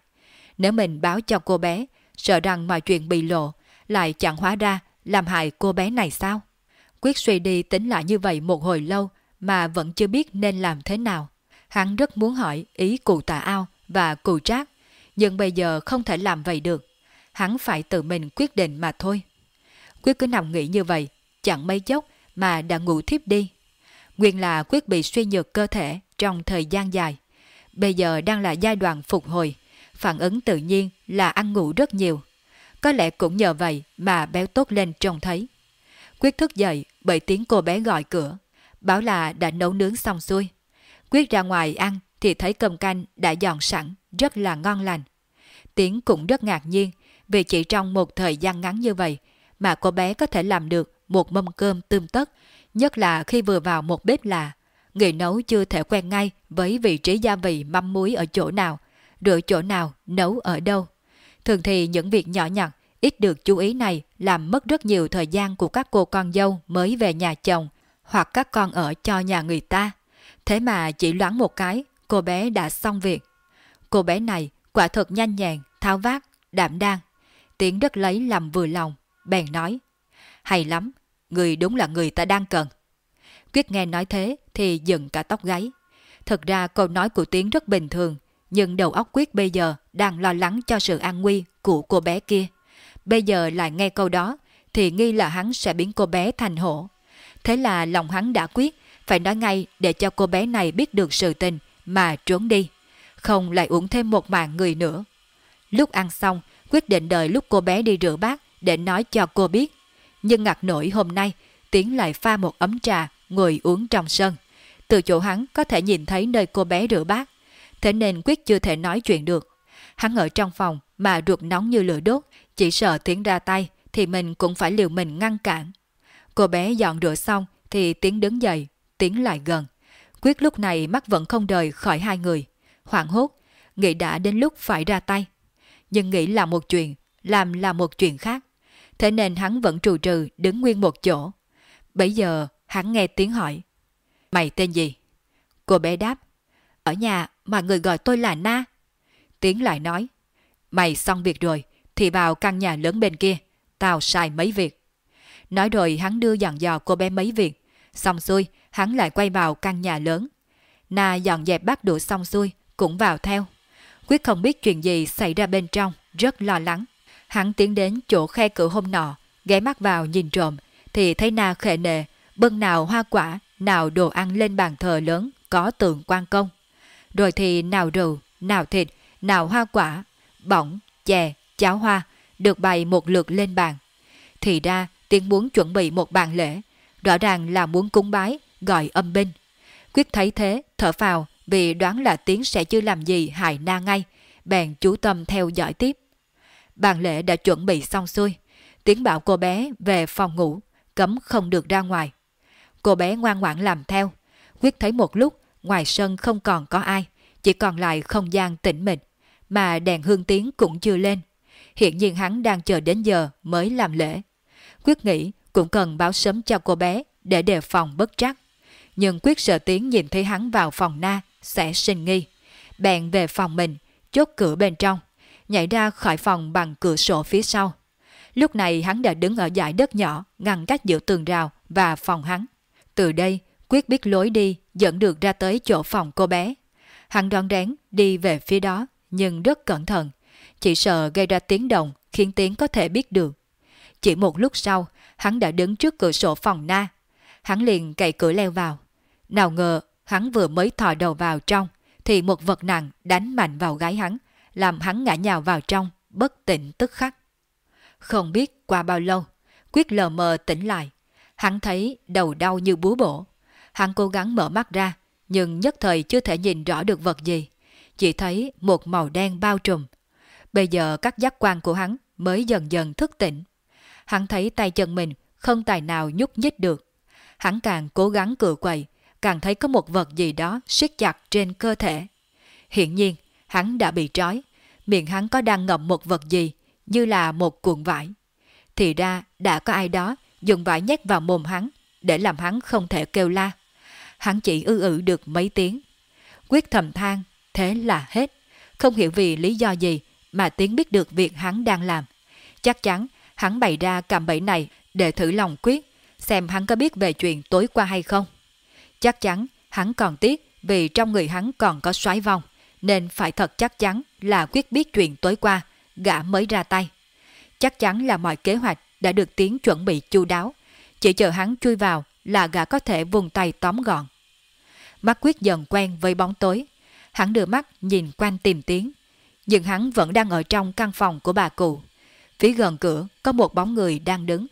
Nếu mình báo cho cô bé, sợ rằng mọi chuyện bị lộ, lại chẳng hóa ra làm hại cô bé này sao? Quyết suy đi tính lại như vậy một hồi lâu mà vẫn chưa biết nên làm thế nào. Hắn rất muốn hỏi ý cụ tà ao và cụ trác, nhưng bây giờ không thể làm vậy được. Hắn phải tự mình quyết định mà thôi. Quyết cứ nằm nghĩ như vậy, chẳng mấy chốc mà đã ngủ thiếp đi. Nguyên là Quyết bị suy nhược cơ thể trong thời gian dài. Bây giờ đang là giai đoạn phục hồi, phản ứng tự nhiên là ăn ngủ rất nhiều. Có lẽ cũng nhờ vậy mà béo tốt lên trông thấy. Quyết thức dậy bởi tiếng cô bé gọi cửa, báo là đã nấu nướng xong xuôi. Quyết ra ngoài ăn thì thấy cơm canh đã dọn sẵn, rất là ngon lành. Tiến cũng rất ngạc nhiên vì chỉ trong một thời gian ngắn như vậy mà cô bé có thể làm được một mâm cơm tươm tất, nhất là khi vừa vào một bếp lạ. Người nấu chưa thể quen ngay với vị trí gia vị mắm muối ở chỗ nào, rửa chỗ nào, nấu ở đâu. Thường thì những việc nhỏ nhặt, ít được chú ý này làm mất rất nhiều thời gian của các cô con dâu mới về nhà chồng hoặc các con ở cho nhà người ta. Thế mà chỉ loáng một cái, cô bé đã xong việc. Cô bé này quả thật nhanh nhẹn, tháo vát, đảm đang. Tiếng đất lấy làm vừa lòng, bèn nói. Hay lắm, người đúng là người ta đang cần. Quyết nghe nói thế thì dựng cả tóc gáy. Thật ra câu nói của Tiến rất bình thường, nhưng đầu óc Quyết bây giờ đang lo lắng cho sự an nguy của cô bé kia. Bây giờ lại nghe câu đó thì nghi là hắn sẽ biến cô bé thành hổ. Thế là lòng hắn đã quyết phải nói ngay để cho cô bé này biết được sự tình mà trốn đi. Không lại uống thêm một mạng người nữa. Lúc ăn xong, quyết định đợi lúc cô bé đi rửa bát để nói cho cô biết. Nhưng ngặt nổi hôm nay, Tiến lại pha một ấm trà, ngồi uống trong sân. Từ chỗ hắn có thể nhìn thấy nơi cô bé rửa bát. Thế nên Quyết chưa thể nói chuyện được. Hắn ở trong phòng mà ruột nóng như lửa đốt, chỉ sợ Tiến ra tay thì mình cũng phải liều mình ngăn cản. Cô bé dọn rửa xong thì Tiến đứng dậy, Tiến lại gần. Quyết lúc này mắt vẫn không rời khỏi hai người. Hoảng hốt, nghĩ đã đến lúc phải ra tay. Nhưng nghĩ là một chuyện, làm là một chuyện khác thế nên hắn vẫn trù trừ đứng nguyên một chỗ. Bây giờ hắn nghe tiếng hỏi. Mày tên gì? Cô bé đáp. Ở nhà mà người gọi tôi là Na. Tiến lại nói. Mày xong việc rồi thì vào căn nhà lớn bên kia. Tao sai mấy việc. Nói rồi hắn đưa dặn dò cô bé mấy việc. Xong xuôi hắn lại quay vào căn nhà lớn. Na dọn dẹp bát đũa xong xuôi, cũng vào theo. Quyết không biết chuyện gì xảy ra bên trong, rất lo lắng. Hắn tiến đến chỗ khe cửa hôm nọ, ghé mắt vào nhìn trộm, thì thấy Na khệ nệ, bưng nào hoa quả, nào đồ ăn lên bàn thờ lớn có tượng quan công. Rồi thì nào rượu, nào thịt, nào hoa quả, bỏng, chè, cháo hoa, được bày một lượt lên bàn. Thì ra, tiếng muốn chuẩn bị một bàn lễ, rõ ràng là muốn cúng bái, gọi âm binh. Quyết thấy thế, thở phào, vì đoán là tiếng sẽ chưa làm gì hại na ngay, bèn chú tâm theo dõi tiếp. Bàn lễ đã chuẩn bị xong xuôi, tiếng bảo cô bé về phòng ngủ, cấm không được ra ngoài. Cô bé ngoan ngoãn làm theo, quyết thấy một lúc ngoài sân không còn có ai, chỉ còn lại không gian tĩnh mịch, mà đèn hương tiếng cũng chưa lên. Hiện nhiên hắn đang chờ đến giờ mới làm lễ. Quyết nghĩ cũng cần báo sớm cho cô bé để đề phòng bất trắc. Nhưng Quyết sợ tiếng nhìn thấy hắn vào phòng na sẽ sinh nghi. Bèn về phòng mình, chốt cửa bên trong, nhảy ra khỏi phòng bằng cửa sổ phía sau. Lúc này hắn đã đứng ở dải đất nhỏ ngăn cách giữa tường rào và phòng hắn. Từ đây, Quyết biết lối đi dẫn được ra tới chỗ phòng cô bé. Hắn đoán rén đi về phía đó, nhưng rất cẩn thận. Chỉ sợ gây ra tiếng động khiến tiếng có thể biết được. Chỉ một lúc sau, hắn đã đứng trước cửa sổ phòng na. Hắn liền cậy cửa leo vào. Nào ngờ, hắn vừa mới thò đầu vào trong, thì một vật nặng đánh mạnh vào gái hắn, làm hắn ngã nhào vào trong, bất tỉnh tức khắc. Không biết qua bao lâu, Quyết lờ mờ tỉnh lại. Hắn thấy đầu đau như búa bổ. Hắn cố gắng mở mắt ra, nhưng nhất thời chưa thể nhìn rõ được vật gì. Chỉ thấy một màu đen bao trùm. Bây giờ các giác quan của hắn mới dần dần thức tỉnh. Hắn thấy tay chân mình không tài nào nhúc nhích được. Hắn càng cố gắng cựa quậy, càng thấy có một vật gì đó siết chặt trên cơ thể. Hiện nhiên, hắn đã bị trói, miệng hắn có đang ngậm một vật gì, như là một cuộn vải. Thì ra đã có ai đó dùng vải nhét vào mồm hắn, để làm hắn không thể kêu la. Hắn chỉ ư ử được mấy tiếng. Quyết thầm than, thế là hết. Không hiểu vì lý do gì mà Tiến biết được việc hắn đang làm. Chắc chắn hắn bày ra cạm bẫy này để thử lòng Quyết, xem hắn có biết về chuyện tối qua hay không. Chắc chắn hắn còn tiếc vì trong người hắn còn có xoáy vong, nên phải thật chắc chắn là Quyết biết chuyện tối qua, gã mới ra tay. Chắc chắn là mọi kế hoạch đã được Tiến chuẩn bị chu đáo, chỉ chờ hắn chui vào là gã có thể vùng tay tóm gọn. Mắt Quyết dần quen với bóng tối, hắn đưa mắt nhìn quanh tìm tiếng nhưng hắn vẫn đang ở trong căn phòng của bà cụ. Phía gần cửa có một bóng người đang đứng.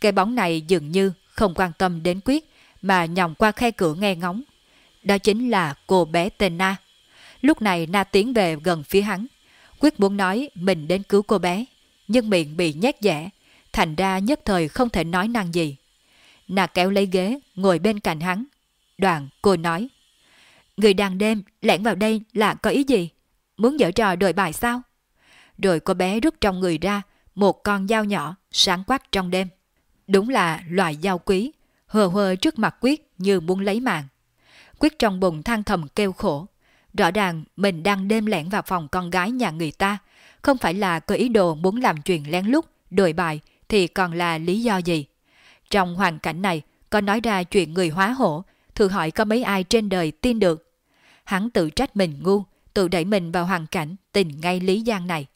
Cái bóng này dường như không quan tâm đến Quyết mà nhòng qua khe cửa nghe ngóng. Đó chính là cô bé tên Na. Lúc này Na tiến về gần phía hắn. Quyết muốn nói mình đến cứu cô bé, nhưng miệng bị nhét dẻ, thành ra nhất thời không thể nói năng gì. Na kéo lấy ghế, ngồi bên cạnh hắn. Đoạn cô nói, Người đàn đêm lẻn vào đây là có ý gì? Muốn dở trò đồi bài sao? Rồi cô bé rút trong người ra một con dao nhỏ sáng quắc trong đêm. Đúng là loại dao quý, hờ hờ trước mặt Quyết như muốn lấy mạng. Quyết trong bụng than thầm kêu khổ. Rõ ràng mình đang đêm lẻn vào phòng con gái nhà người ta, không phải là có ý đồ muốn làm chuyện lén lút, đồi bài thì còn là lý do gì. Trong hoàn cảnh này, có nói ra chuyện người hóa hổ, thử hỏi có mấy ai trên đời tin được. Hắn tự trách mình ngu, tự đẩy mình vào hoàn cảnh tình ngay lý gian này.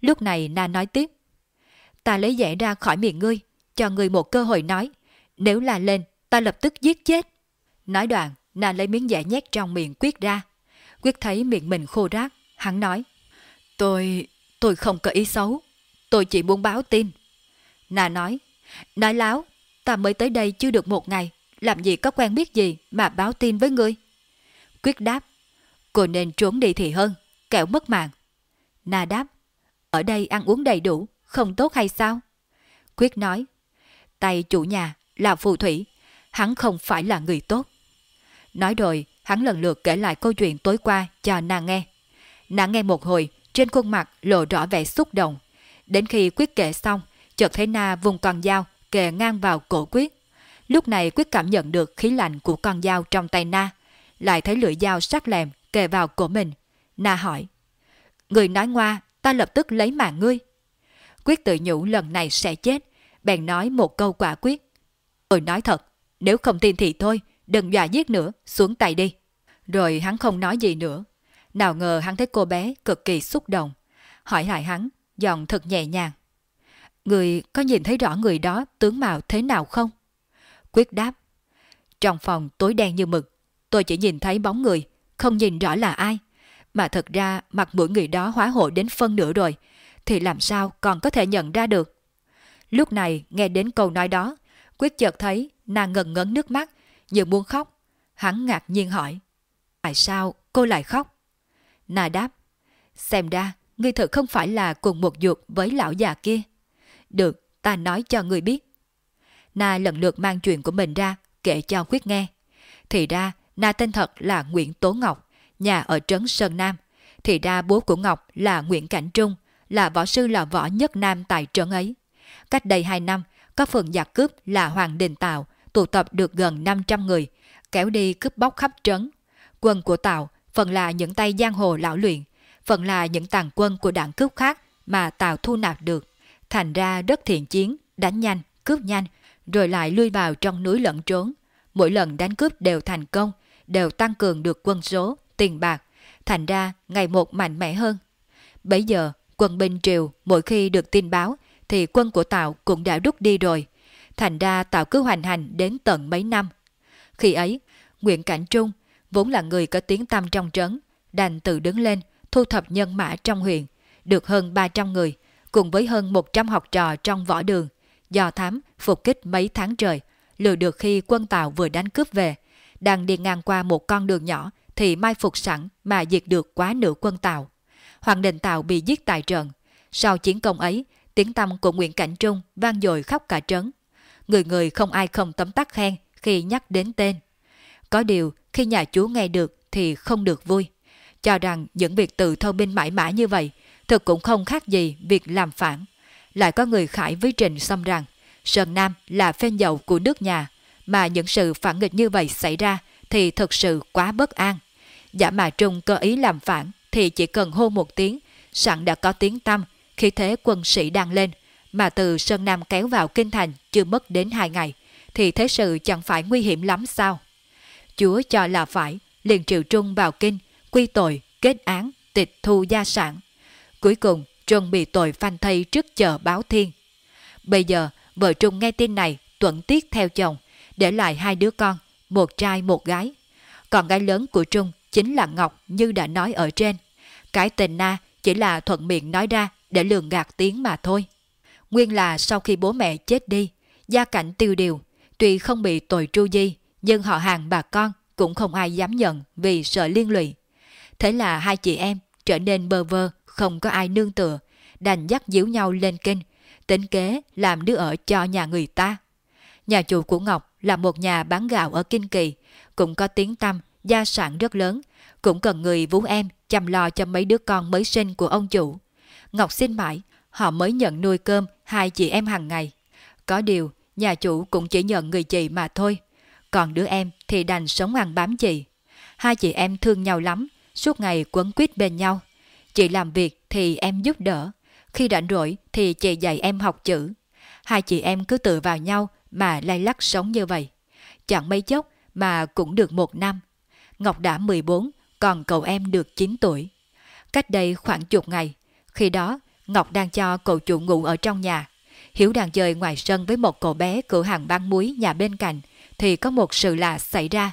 Lúc này Na nói tiếp. Ta lấy dễ ra khỏi miệng ngươi, cho ngươi một cơ hội nói. Nếu là lên, ta lập tức giết chết. Nói đoạn, nàng lấy miếng dẻ nhét trong miệng Quyết ra. Quyết thấy miệng mình khô rác, hắn nói. Tôi, tôi không có ý xấu. Tôi chỉ muốn báo tin. Nàng nói. Nói láo, ta mới tới đây chưa được một ngày. Làm gì có quen biết gì mà báo tin với ngươi. Quyết đáp. Cô nên trốn đi thì hơn, kẻo mất mạng. Na đáp. Ở đây ăn uống đầy đủ, không tốt hay sao? Quyết nói. Tay chủ nhà là phù thủy, hắn không phải là người tốt. Nói rồi, hắn lần lượt kể lại câu chuyện tối qua cho nàng nghe. Nàng nghe một hồi, trên khuôn mặt lộ rõ vẻ xúc động. Đến khi Quyết kể xong, chợt thấy Na vùng con dao kề ngang vào cổ Quyết. Lúc này Quyết cảm nhận được khí lạnh của con dao trong tay Na, lại thấy lưỡi dao sắc lẹm kề vào cổ mình. Na hỏi, Người nói ngoa, ta lập tức lấy mạng ngươi. Quyết tự nhủ lần này sẽ chết, bèn nói một câu quả quyết. Tôi nói thật, nếu không tin thì thôi, đừng dọa giết nữa, xuống tay đi. Rồi hắn không nói gì nữa. Nào ngờ hắn thấy cô bé cực kỳ xúc động. Hỏi lại hắn, giọng thật nhẹ nhàng. Người có nhìn thấy rõ người đó tướng mạo thế nào không? Quyết đáp. Trong phòng tối đen như mực, tôi chỉ nhìn thấy bóng người, không nhìn rõ là ai. Mà thật ra mặt mũi người đó hóa hộ đến phân nửa rồi, thì làm sao còn có thể nhận ra được. Lúc này nghe đến câu nói đó, Quyết chợt thấy nàng ngần ngấn nước mắt, như muốn khóc. Hắn ngạc nhiên hỏi, tại sao cô lại khóc? Nà đáp, xem ra ngươi thật không phải là cùng một ruột với lão già kia. Được, ta nói cho ngươi biết. Na lần lượt mang chuyện của mình ra, kể cho Quyết nghe. Thì ra, Na tên thật là Nguyễn Tố Ngọc, nhà ở Trấn Sơn Nam. Thì ra bố của Ngọc là Nguyễn Cảnh Trung, là võ sư là võ nhất nam tại trấn ấy. Cách đây 2 năm, có phần giặc cướp là Hoàng Đình Tào tụ tập được gần 500 người, kéo đi cướp bóc khắp trấn. Quân của Tào phần là những tay giang hồ lão luyện, phần là những tàn quân của đảng cướp khác mà Tào thu nạp được. Thành ra rất thiện chiến, đánh nhanh, cướp nhanh, rồi lại lui vào trong núi lẫn trốn. Mỗi lần đánh cướp đều thành công, đều tăng cường được quân số, tiền bạc, thành ra ngày một mạnh mẽ hơn. Bây giờ, quân binh triều mỗi khi được tin báo thì quân của Tào cũng đã rút đi rồi. Thành ra Tào cứ hoành hành đến tận mấy năm. Khi ấy, Nguyễn Cảnh Trung vốn là người có tiếng tăm trong trấn, đành tự đứng lên thu thập nhân mã trong huyện, được hơn 300 người, cùng với hơn 100 học trò trong võ đường, do thám phục kích mấy tháng trời, lừa được khi quân Tàu vừa đánh cướp về, đang đi ngang qua một con đường nhỏ thì mai phục sẵn mà diệt được quá nửa quân Tàu. Hoàng đình Tàu bị giết tại trận. Sau chiến công ấy, tiếng tâm của Nguyễn Cảnh Trung vang dội khắp cả trấn. Người người không ai không tấm tắc khen khi nhắc đến tên. Có điều, khi nhà chú nghe được thì không được vui. Cho rằng những việc tự thâu binh mãi mã như vậy thực cũng không khác gì việc làm phản. Lại có người khải với Trình xâm rằng Sơn Nam là phen dầu của nước nhà, mà những sự phản nghịch như vậy xảy ra thì thực sự quá bất an. Giả mà Trung cơ ý làm phản thì chỉ cần hô một tiếng, sẵn đã có tiếng tâm khi thế quân sĩ đang lên, mà từ Sơn Nam kéo vào kinh thành chưa mất đến hai ngày, thì thế sự chẳng phải nguy hiểm lắm sao? Chúa cho là phải, liền triệu trung vào kinh, quy tội, kết án, tịch thu gia sản. Cuối cùng, Trung bị tội phanh thây trước chờ báo thiên. Bây giờ, vợ Trung nghe tin này tuẩn tiết theo chồng, để lại hai đứa con, một trai một gái. Còn gái lớn của Trung chính là Ngọc như đã nói ở trên. Cái tên na chỉ là thuận miệng nói ra để lường gạt tiếng mà thôi. Nguyên là sau khi bố mẹ chết đi, gia cảnh tiêu điều, tuy không bị tội tru di, nhưng họ hàng bà con cũng không ai dám nhận vì sợ liên lụy. Thế là hai chị em trở nên bơ vơ, không có ai nương tựa, đành dắt díu nhau lên kinh, tính kế làm đứa ở cho nhà người ta. Nhà chủ của Ngọc là một nhà bán gạo ở Kinh Kỳ, cũng có tiếng tăm, gia sản rất lớn, cũng cần người vú em chăm lo cho mấy đứa con mới sinh của ông chủ. Ngọc xin mãi, họ mới nhận nuôi cơm hai chị em hàng ngày. Có điều, nhà chủ cũng chỉ nhận người chị mà thôi. Còn đứa em thì đành sống ăn bám chị. Hai chị em thương nhau lắm, suốt ngày quấn quýt bên nhau. Chị làm việc thì em giúp đỡ, khi rảnh rỗi thì chị dạy em học chữ. Hai chị em cứ tự vào nhau mà lay lắc sống như vậy. Chẳng mấy chốc mà cũng được một năm. Ngọc đã 14, còn cậu em được 9 tuổi. Cách đây khoảng chục ngày, khi đó Ngọc đang cho cậu chủ ngủ ở trong nhà. Hiếu đang chơi ngoài sân với một cậu bé cửa hàng bán muối nhà bên cạnh, thì có một sự lạ xảy ra.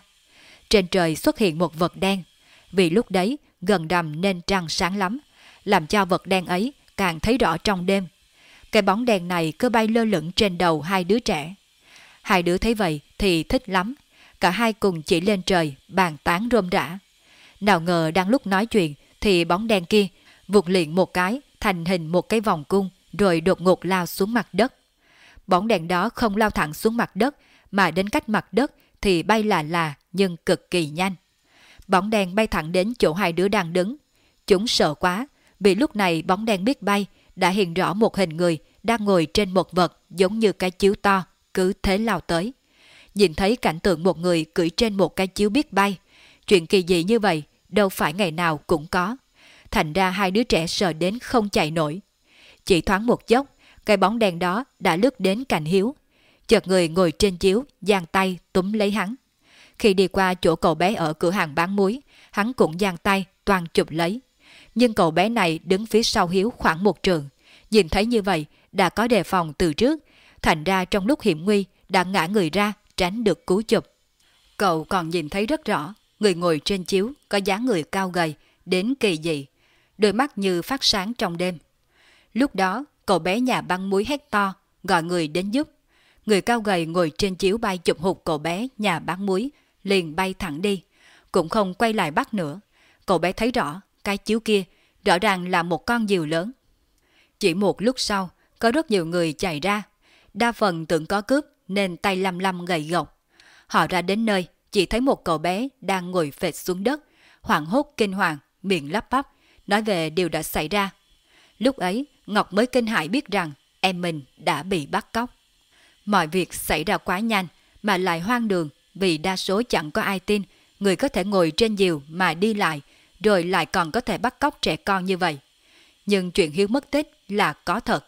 Trên trời xuất hiện một vật đen. Vì lúc đấy gần đầm nên trăng sáng lắm, làm cho vật đen ấy càng thấy rõ trong đêm. Cái bóng đèn này cứ bay lơ lửng trên đầu hai đứa trẻ. Hai đứa thấy vậy thì thích lắm. Cả hai cùng chỉ lên trời, bàn tán rôm rã. Nào ngờ đang lúc nói chuyện thì bóng đen kia vụt liền một cái thành hình một cái vòng cung rồi đột ngột lao xuống mặt đất. Bóng đèn đó không lao thẳng xuống mặt đất mà đến cách mặt đất thì bay là là nhưng cực kỳ nhanh. Bóng đèn bay thẳng đến chỗ hai đứa đang đứng. Chúng sợ quá, vì lúc này bóng đen biết bay đã hiện rõ một hình người đang ngồi trên một vật giống như cái chiếu to, cứ thế lao tới. Nhìn thấy cảnh tượng một người cưỡi trên một cái chiếu biết bay. Chuyện kỳ dị như vậy đâu phải ngày nào cũng có. Thành ra hai đứa trẻ sợ đến không chạy nổi. Chỉ thoáng một chốc, cái bóng đen đó đã lướt đến cạnh Hiếu. Chợt người ngồi trên chiếu, giang tay túm lấy hắn. Khi đi qua chỗ cậu bé ở cửa hàng bán muối, hắn cũng giang tay toàn chụp lấy. Nhưng cậu bé này đứng phía sau Hiếu khoảng một trường. Nhìn thấy như vậy, đã có đề phòng từ trước. Thành ra trong lúc hiểm nguy, đã ngã người ra, tránh được cứu chụp. Cậu còn nhìn thấy rất rõ, người ngồi trên chiếu có dáng người cao gầy, đến kỳ dị. Đôi mắt như phát sáng trong đêm. Lúc đó, cậu bé nhà băng muối hét to, gọi người đến giúp. Người cao gầy ngồi trên chiếu bay chụp hụt cậu bé nhà bán muối, liền bay thẳng đi. Cũng không quay lại bắt nữa. Cậu bé thấy rõ, cái chiếu kia rõ ràng là một con diều lớn. Chỉ một lúc sau, có rất nhiều người chạy ra. Đa phần tưởng có cướp nên tay lăm lăm gầy gộc. Họ ra đến nơi, chỉ thấy một cậu bé đang ngồi phệt xuống đất, hoảng hốt kinh hoàng, miệng lắp bắp, nói về điều đã xảy ra. Lúc ấy, Ngọc mới kinh hãi biết rằng em mình đã bị bắt cóc. Mọi việc xảy ra quá nhanh mà lại hoang đường vì đa số chẳng có ai tin người có thể ngồi trên diều mà đi lại rồi lại còn có thể bắt cóc trẻ con như vậy. Nhưng chuyện Hiếu mất tích là có thật.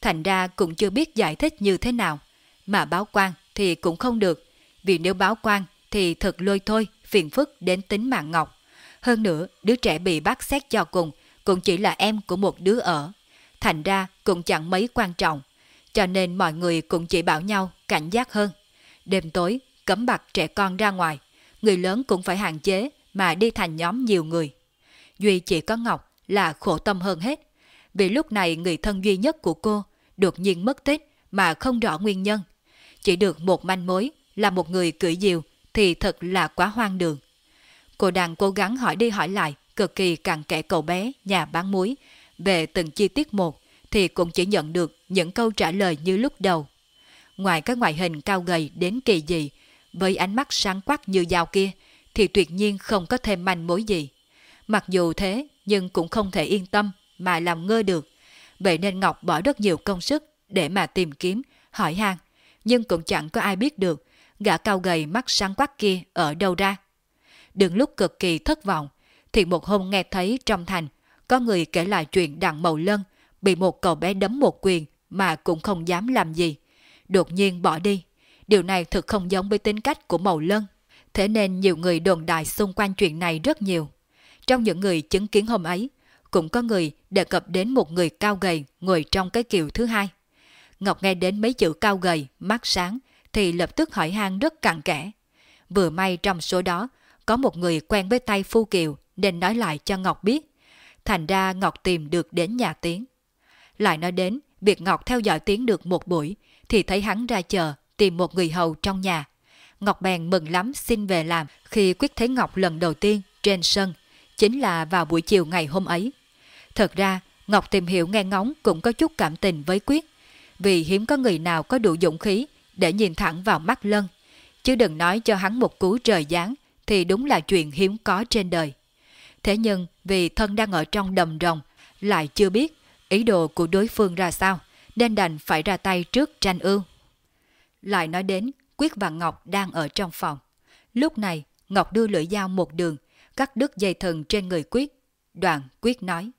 Thành ra cũng chưa biết giải thích như thế nào. Mà báo quan thì cũng không được. Vì nếu báo quan thì thật lôi thôi, phiền phức đến tính mạng Ngọc. Hơn nữa, đứa trẻ bị bắt xét cho cùng cũng chỉ là em của một đứa ở. Thành ra cũng chẳng mấy quan trọng cho nên mọi người cũng chỉ bảo nhau cảnh giác hơn. Đêm tối, cấm bặt trẻ con ra ngoài, người lớn cũng phải hạn chế mà đi thành nhóm nhiều người. Duy chỉ có Ngọc là khổ tâm hơn hết, vì lúc này người thân duy nhất của cô đột nhiên mất tích mà không rõ nguyên nhân. Chỉ được một manh mối là một người cưỡi diều thì thật là quá hoang đường. Cô đang cố gắng hỏi đi hỏi lại cực kỳ càng kẻ cậu bé nhà bán muối về từng chi tiết một thì cũng chỉ nhận được những câu trả lời như lúc đầu. Ngoài các ngoại hình cao gầy đến kỳ dị, với ánh mắt sáng quắc như dao kia, thì tuyệt nhiên không có thêm manh mối gì. Mặc dù thế, nhưng cũng không thể yên tâm mà làm ngơ được. Vậy nên Ngọc bỏ rất nhiều công sức để mà tìm kiếm, hỏi han, nhưng cũng chẳng có ai biết được gã cao gầy mắt sáng quắc kia ở đâu ra. Đừng lúc cực kỳ thất vọng, thì một hôm nghe thấy trong thành có người kể lại chuyện đặng màu lân bị một cậu bé đấm một quyền mà cũng không dám làm gì. Đột nhiên bỏ đi. Điều này thực không giống với tính cách của Mậu Lân. Thế nên nhiều người đồn đại xung quanh chuyện này rất nhiều. Trong những người chứng kiến hôm ấy, cũng có người đề cập đến một người cao gầy ngồi trong cái kiều thứ hai. Ngọc nghe đến mấy chữ cao gầy, mắt sáng, thì lập tức hỏi han rất cặn kẽ. Vừa may trong số đó, có một người quen với tay Phu Kiều nên nói lại cho Ngọc biết. Thành ra Ngọc tìm được đến nhà Tiến. Lại nói đến, việc Ngọc theo dõi Tiến được một buổi, thì thấy hắn ra chờ, tìm một người hầu trong nhà. Ngọc bèn mừng lắm xin về làm khi quyết thấy Ngọc lần đầu tiên trên sân, chính là vào buổi chiều ngày hôm ấy. Thật ra, Ngọc tìm hiểu nghe ngóng cũng có chút cảm tình với Quyết, vì hiếm có người nào có đủ dũng khí để nhìn thẳng vào mắt Lân, chứ đừng nói cho hắn một cú trời giáng thì đúng là chuyện hiếm có trên đời. Thế nhưng vì thân đang ở trong đầm rồng, lại chưa biết ý đồ của đối phương ra sao, nên đành phải ra tay trước tranh ưu. Lại nói đến, Quyết và Ngọc đang ở trong phòng. Lúc này, Ngọc đưa lưỡi dao một đường, cắt đứt dây thần trên người Quyết. Đoàn Quyết nói,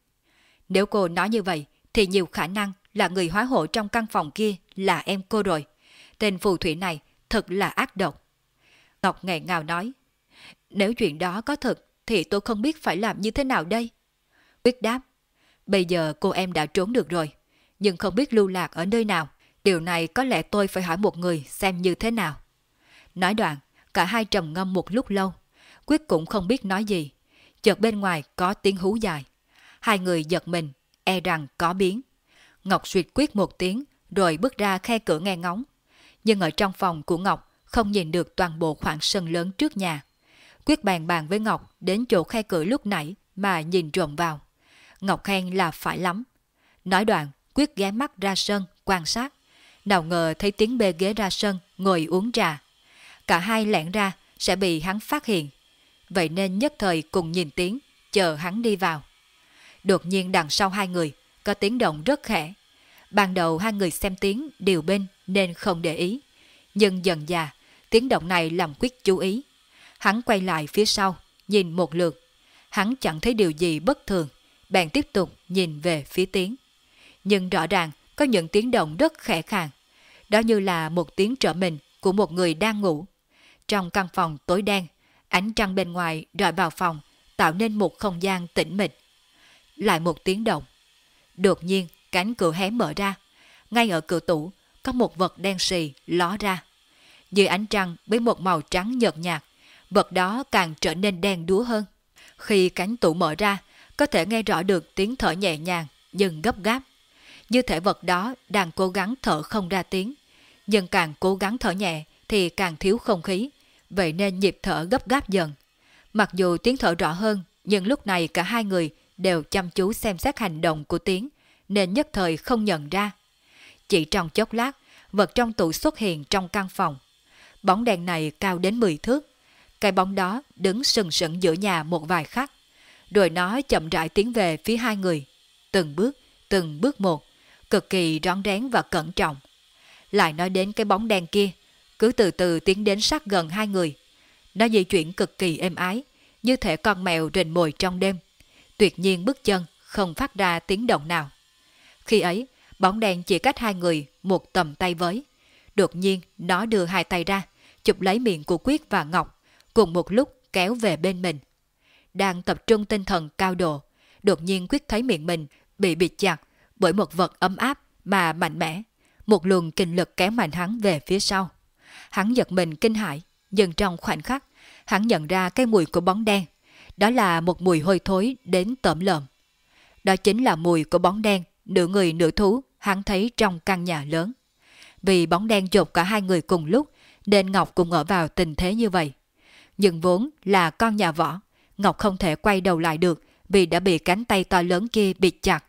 nếu cô nói như vậy, thì nhiều khả năng là người hóa hộ trong căn phòng kia là em cô rồi. Tên phù thủy này thật là ác độc. Ngọc nghẹn ngào nói, nếu chuyện đó có thật, thì tôi không biết phải làm như thế nào đây. Quyết đáp, Bây giờ cô em đã trốn được rồi, nhưng không biết lưu lạc ở nơi nào. Điều này có lẽ tôi phải hỏi một người xem như thế nào. Nói đoạn, cả hai trầm ngâm một lúc lâu. Quyết cũng không biết nói gì. Chợt bên ngoài có tiếng hú dài. Hai người giật mình, e rằng có biến. Ngọc suyệt quyết một tiếng, rồi bước ra khe cửa nghe ngóng. Nhưng ở trong phòng của Ngọc không nhìn được toàn bộ khoảng sân lớn trước nhà. Quyết bàn bàn với Ngọc đến chỗ khe cửa lúc nãy mà nhìn trộm vào. Ngọc khen là phải lắm. Nói đoạn, quyết ghé mắt ra sân, quan sát. Nào ngờ thấy tiếng bê ghế ra sân, ngồi uống trà. Cả hai lẻn ra, sẽ bị hắn phát hiện. Vậy nên nhất thời cùng nhìn tiếng, chờ hắn đi vào. Đột nhiên đằng sau hai người, có tiếng động rất khẽ. Ban đầu hai người xem tiếng đều bên nên không để ý. Nhưng dần dà, tiếng động này làm quyết chú ý. Hắn quay lại phía sau, nhìn một lượt. Hắn chẳng thấy điều gì bất thường bạn tiếp tục nhìn về phía tiếng. Nhưng rõ ràng có những tiếng động rất khẽ khàng. Đó như là một tiếng trở mình của một người đang ngủ. trong căn phòng tối đen, ánh trăng bên ngoài rọi vào phòng, tạo nên một không gian tĩnh mịch. Lại một tiếng động. Đột nhiên, cánh cửa hé mở ra. Ngay ở cửa tủ, có một vật đen xì ló ra. Dưới ánh trăng với một màu trắng nhợt nhạt, vật đó càng trở nên đen đúa hơn. Khi cánh tủ mở ra, có thể nghe rõ được tiếng thở nhẹ nhàng nhưng gấp gáp. Như thể vật đó đang cố gắng thở không ra tiếng, nhưng càng cố gắng thở nhẹ thì càng thiếu không khí, vậy nên nhịp thở gấp gáp dần. Mặc dù tiếng thở rõ hơn, nhưng lúc này cả hai người đều chăm chú xem xét hành động của tiếng, nên nhất thời không nhận ra. Chỉ trong chốc lát, vật trong tủ xuất hiện trong căn phòng. Bóng đèn này cao đến 10 thước. Cái bóng đó đứng sừng sững giữa nhà một vài khắc. Rồi nó chậm rãi tiến về phía hai người. Từng bước, từng bước một, cực kỳ rón rén và cẩn trọng. Lại nói đến cái bóng đen kia, cứ từ từ tiến đến sát gần hai người. Nó di chuyển cực kỳ êm ái, như thể con mèo rình mồi trong đêm. Tuyệt nhiên bước chân, không phát ra tiếng động nào. Khi ấy, bóng đen chỉ cách hai người một tầm tay với. Đột nhiên, nó đưa hai tay ra, chụp lấy miệng của Quyết và Ngọc, cùng một lúc kéo về bên mình. Đang tập trung tinh thần cao độ, đột nhiên Quyết thấy miệng mình bị bịt chặt bởi một vật ấm áp mà mạnh mẽ. Một luồng kinh lực kéo mạnh hắn về phía sau. Hắn giật mình kinh hãi, nhưng trong khoảnh khắc, hắn nhận ra cái mùi của bóng đen. Đó là một mùi hôi thối đến tởm lợm. Đó chính là mùi của bóng đen, nửa người nửa thú, hắn thấy trong căn nhà lớn. Vì bóng đen chộp cả hai người cùng lúc, nên Ngọc cũng ở vào tình thế như vậy. Nhưng vốn là con nhà võ, Ngọc không thể quay đầu lại được vì đã bị cánh tay to lớn kia bịt chặt.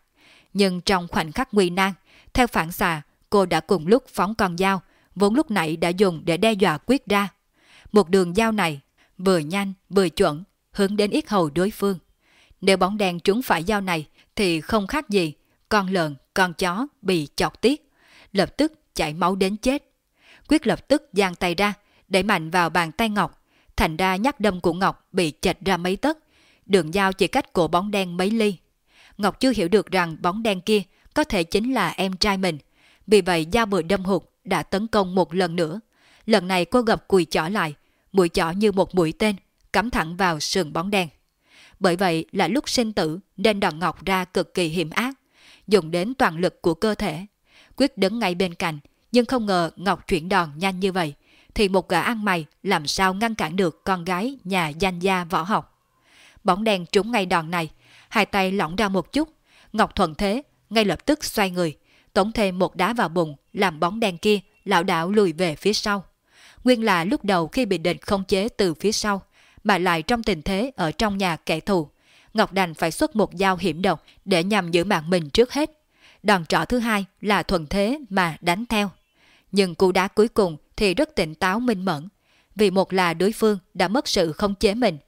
Nhưng trong khoảnh khắc nguy nan, theo phản xạ, cô đã cùng lúc phóng con dao, vốn lúc nãy đã dùng để đe dọa quyết ra. Một đường dao này, vừa nhanh vừa chuẩn, hướng đến ít hầu đối phương. Nếu bóng đen trúng phải dao này, thì không khác gì, con lợn, con chó bị chọc tiết, lập tức chảy máu đến chết. Quyết lập tức giang tay ra, đẩy mạnh vào bàn tay Ngọc, thành ra nhát đâm của Ngọc bị chạch ra mấy tấc, đường dao chỉ cách cổ bóng đen mấy ly. Ngọc chưa hiểu được rằng bóng đen kia có thể chính là em trai mình, vì vậy dao vừa đâm hụt đã tấn công một lần nữa. Lần này cô gập cùi chỏ lại, mũi chỏ như một mũi tên, cắm thẳng vào sườn bóng đen. Bởi vậy là lúc sinh tử nên đòn Ngọc ra cực kỳ hiểm ác, dùng đến toàn lực của cơ thể. Quyết đứng ngay bên cạnh, nhưng không ngờ Ngọc chuyển đòn nhanh như vậy, thì một gã ăn mày làm sao ngăn cản được con gái nhà danh gia võ học. Bóng đen trúng ngay đòn này, hai tay lỏng ra một chút, Ngọc thuận thế, ngay lập tức xoay người, tống thêm một đá vào bụng, làm bóng đen kia lão đảo lùi về phía sau. Nguyên là lúc đầu khi bị địch không chế từ phía sau, mà lại trong tình thế ở trong nhà kẻ thù. Ngọc đành phải xuất một dao hiểm độc để nhằm giữ mạng mình trước hết. Đòn trỏ thứ hai là thuần thế mà đánh theo. Nhưng cú đá cuối cùng thì rất tỉnh táo minh mẫn. Vì một là đối phương đã mất sự không chế mình,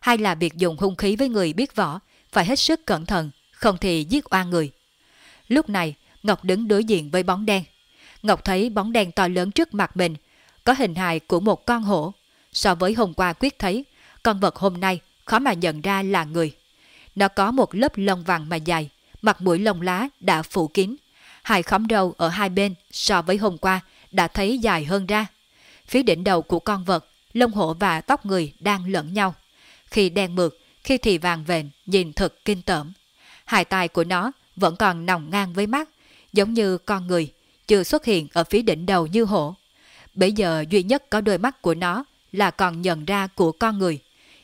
hai là việc dùng hung khí với người biết võ phải hết sức cẩn thận, không thì giết oan người. Lúc này, Ngọc đứng đối diện với bóng đen. Ngọc thấy bóng đen to lớn trước mặt mình, có hình hài của một con hổ. So với hôm qua quyết thấy, con vật hôm nay khó mà nhận ra là người. Nó có một lớp lông vàng mà dài, mặt mũi lông lá đã phủ kín. Hai khóm đầu ở hai bên so với hôm qua đã thấy dài hơn ra. Phía đỉnh đầu của con vật, lông hổ và tóc người đang lẫn nhau. Khi đen mượt, khi thì vàng vện, nhìn thật kinh tởm. Hai tai của nó vẫn còn nòng ngang với mắt, giống như con người, chưa xuất hiện ở phía đỉnh đầu như hổ. Bây giờ duy nhất có đôi mắt của nó là còn nhận ra của con người.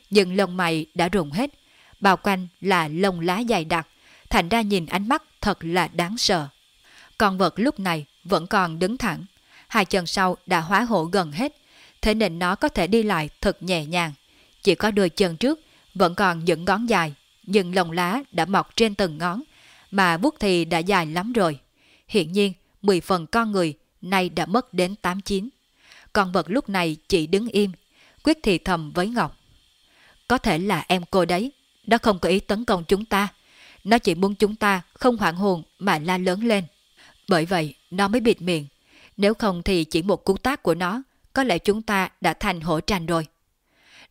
Nhưng lông mày đã rụng hết, bao quanh là lông lá dày đặc, thành ra nhìn ánh mắt thật là đáng sợ. Con vật lúc này vẫn còn đứng thẳng, hai chân sau đã hóa hổ gần hết, thế nên nó có thể đi lại thật nhẹ nhàng. Chỉ có đôi chân trước vẫn còn những ngón dài, nhưng lông lá đã mọc trên từng ngón, mà bút thì đã dài lắm rồi. Hiện nhiên, 10 phần con người nay đã mất đến 8-9. Con vật lúc này chỉ đứng im, quyết thì thầm với Ngọc. Có thể là em cô đấy, nó không có ý tấn công chúng ta. Nó chỉ muốn chúng ta không hoảng hồn mà la lớn lên. Bởi vậy, nó mới bịt miệng. Nếu không thì chỉ một cú tác của nó, có lẽ chúng ta đã thành hổ tranh rồi.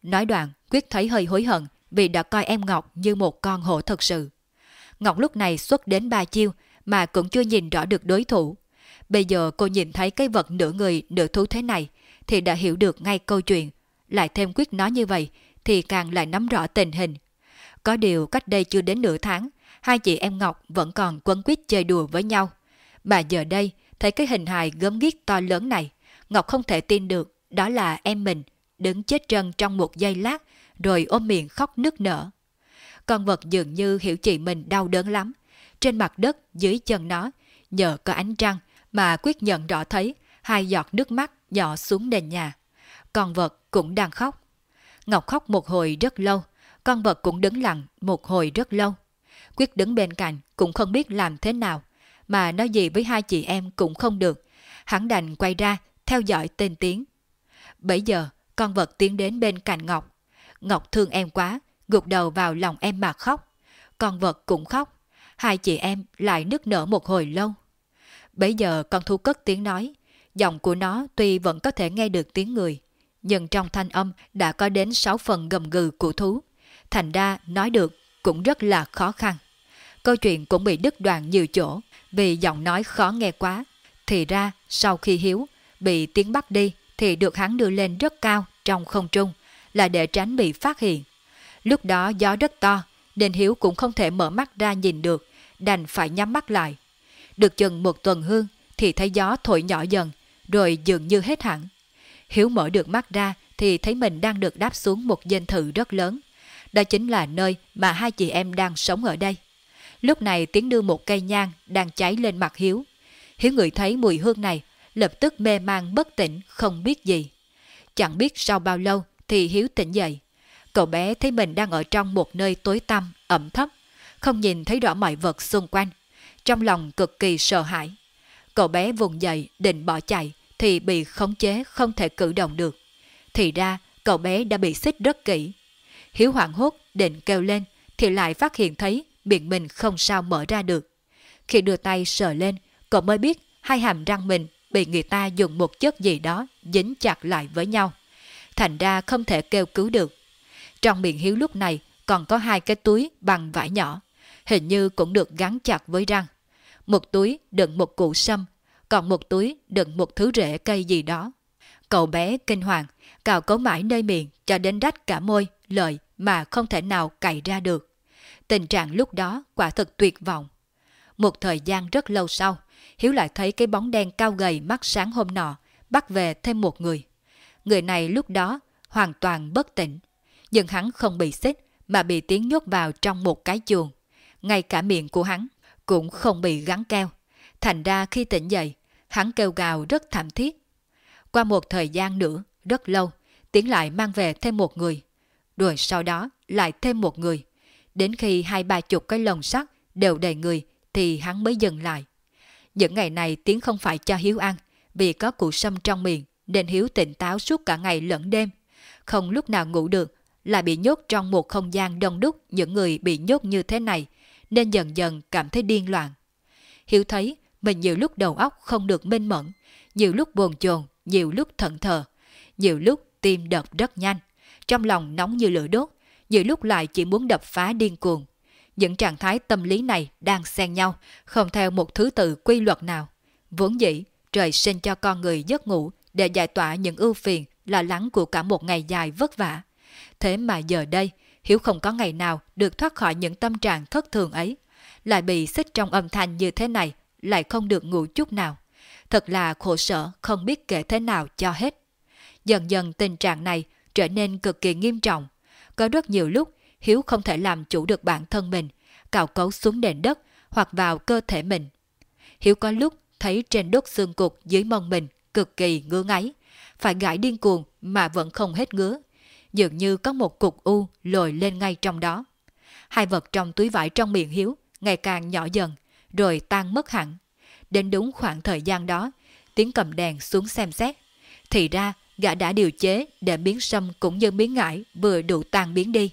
Nói đoạn, Quyết thấy hơi hối hận vì đã coi em Ngọc như một con hổ thật sự. Ngọc lúc này xuất đến ba chiêu mà cũng chưa nhìn rõ được đối thủ. Bây giờ cô nhìn thấy cái vật nửa người nửa thú thế này thì đã hiểu được ngay câu chuyện lại thêm quyết nói như vậy thì càng lại nắm rõ tình hình. Có điều cách đây chưa đến nửa tháng, hai chị em Ngọc vẫn còn quấn quýt chơi đùa với nhau. Mà giờ đây, thấy cái hình hài gớm ghiếc to lớn này, Ngọc không thể tin được đó là em mình, đứng chết chân trong một giây lát, rồi ôm miệng khóc nức nở. Con vật dường như hiểu chị mình đau đớn lắm. Trên mặt đất dưới chân nó, nhờ có ánh trăng mà quyết nhận rõ thấy hai giọt nước mắt nhỏ xuống nền nhà. Con vật cũng đang khóc. Ngọc khóc một hồi rất lâu, con vật cũng đứng lặng một hồi rất lâu. Quyết đứng bên cạnh cũng không biết làm thế nào, mà nói gì với hai chị em cũng không được. Hắn đành quay ra, theo dõi tên tiếng. Bây giờ, con vật tiến đến bên cạnh Ngọc. Ngọc thương em quá, gục đầu vào lòng em mà khóc. Con vật cũng khóc. Hai chị em lại nức nở một hồi lâu. Bây giờ con thú cất tiếng nói. Giọng của nó tuy vẫn có thể nghe được tiếng người, nhưng trong thanh âm đã có đến 6 phần gầm gừ của thú. Thành ra nói được cũng rất là khó khăn. Câu chuyện cũng bị đứt đoạn nhiều chỗ vì giọng nói khó nghe quá. Thì ra sau khi Hiếu bị tiếng bắt đi thì được hắn đưa lên rất cao trong không trung là để tránh bị phát hiện. Lúc đó gió rất to nên Hiếu cũng không thể mở mắt ra nhìn được, đành phải nhắm mắt lại. Được chừng một tuần hương thì thấy gió thổi nhỏ dần, rồi dường như hết hẳn. Hiếu mở được mắt ra thì thấy mình đang được đáp xuống một dinh thự rất lớn. Đó chính là nơi mà hai chị em đang sống ở đây. Lúc này tiếng đưa một cây nhang đang cháy lên mặt Hiếu. Hiếu ngửi thấy mùi hương này, lập tức mê man bất tỉnh, không biết gì. Chẳng biết sau bao lâu thì Hiếu tỉnh dậy. Cậu bé thấy mình đang ở trong một nơi tối tăm, ẩm thấp, không nhìn thấy rõ mọi vật xung quanh. Trong lòng cực kỳ sợ hãi. Cậu bé vùng dậy định bỏ chạy thì bị khống chế không thể cử động được. Thì ra cậu bé đã bị xích rất kỹ. Hiếu hoảng hốt định kêu lên thì lại phát hiện thấy miệng mình không sao mở ra được. Khi đưa tay sờ lên, cậu mới biết hai hàm răng mình bị người ta dùng một chất gì đó dính chặt lại với nhau. Thành ra không thể kêu cứu được. Trong miệng Hiếu lúc này còn có hai cái túi bằng vải nhỏ, hình như cũng được gắn chặt với răng. Một túi đựng một củ sâm, còn một túi đựng một thứ rễ cây gì đó. Cậu bé kinh hoàng, cào cấu mãi nơi miệng cho đến rách cả môi, lợi mà không thể nào cày ra được. Tình trạng lúc đó quả thật tuyệt vọng. Một thời gian rất lâu sau, Hiếu lại thấy cái bóng đen cao gầy mắt sáng hôm nọ, bắt về thêm một người. Người này lúc đó hoàn toàn bất tỉnh, nhưng hắn không bị xích mà bị tiếng nhốt vào trong một cái chuồng. Ngay cả miệng của hắn cũng không bị gắn keo. Thành ra khi tỉnh dậy, hắn kêu gào rất thảm thiết. Qua một thời gian nữa, rất lâu, Tiến lại mang về thêm một người. Rồi sau đó lại thêm một người. Đến khi hai ba chục cái lồng sắt đều đầy người thì hắn mới dừng lại. Những ngày này Tiến không phải cho Hiếu ăn vì có củ sâm trong miệng nên Hiếu tỉnh táo suốt cả ngày lẫn đêm. Không lúc nào ngủ được là bị nhốt trong một không gian đông đúc những người bị nhốt như thế này nên dần dần cảm thấy điên loạn. Hiếu thấy mình nhiều lúc đầu óc không được minh mẫn, nhiều lúc bồn chồn, nhiều lúc thận thờ, nhiều lúc tim đập rất nhanh, trong lòng nóng như lửa đốt, giữa lúc lại chỉ muốn đập phá điên cuồng. Những trạng thái tâm lý này đang xen nhau, không theo một thứ tự quy luật nào. Vốn dĩ, trời sinh cho con người giấc ngủ để giải tỏa những ưu phiền, lo lắng của cả một ngày dài vất vả. Thế mà giờ đây, Hiếu không có ngày nào được thoát khỏi những tâm trạng thất thường ấy. Lại bị xích trong âm thanh như thế này, lại không được ngủ chút nào. Thật là khổ sở không biết kể thế nào cho hết. Dần dần tình trạng này trở nên cực kỳ nghiêm trọng. Có rất nhiều lúc Hiếu không thể làm chủ được bản thân mình, cào cấu xuống nền đất hoặc vào cơ thể mình. Hiếu có lúc thấy trên đốt xương cục dưới mông mình cực kỳ ngứa ngáy, phải gãi điên cuồng mà vẫn không hết ngứa. Dường như có một cục u lồi lên ngay trong đó. Hai vật trong túi vải trong miệng Hiếu ngày càng nhỏ dần, rồi tan mất hẳn. Đến đúng khoảng thời gian đó, tiếng cầm đèn xuống xem xét. Thì ra, gã đã điều chế để biến sâm cũng như biến ngải vừa đủ tan biến đi.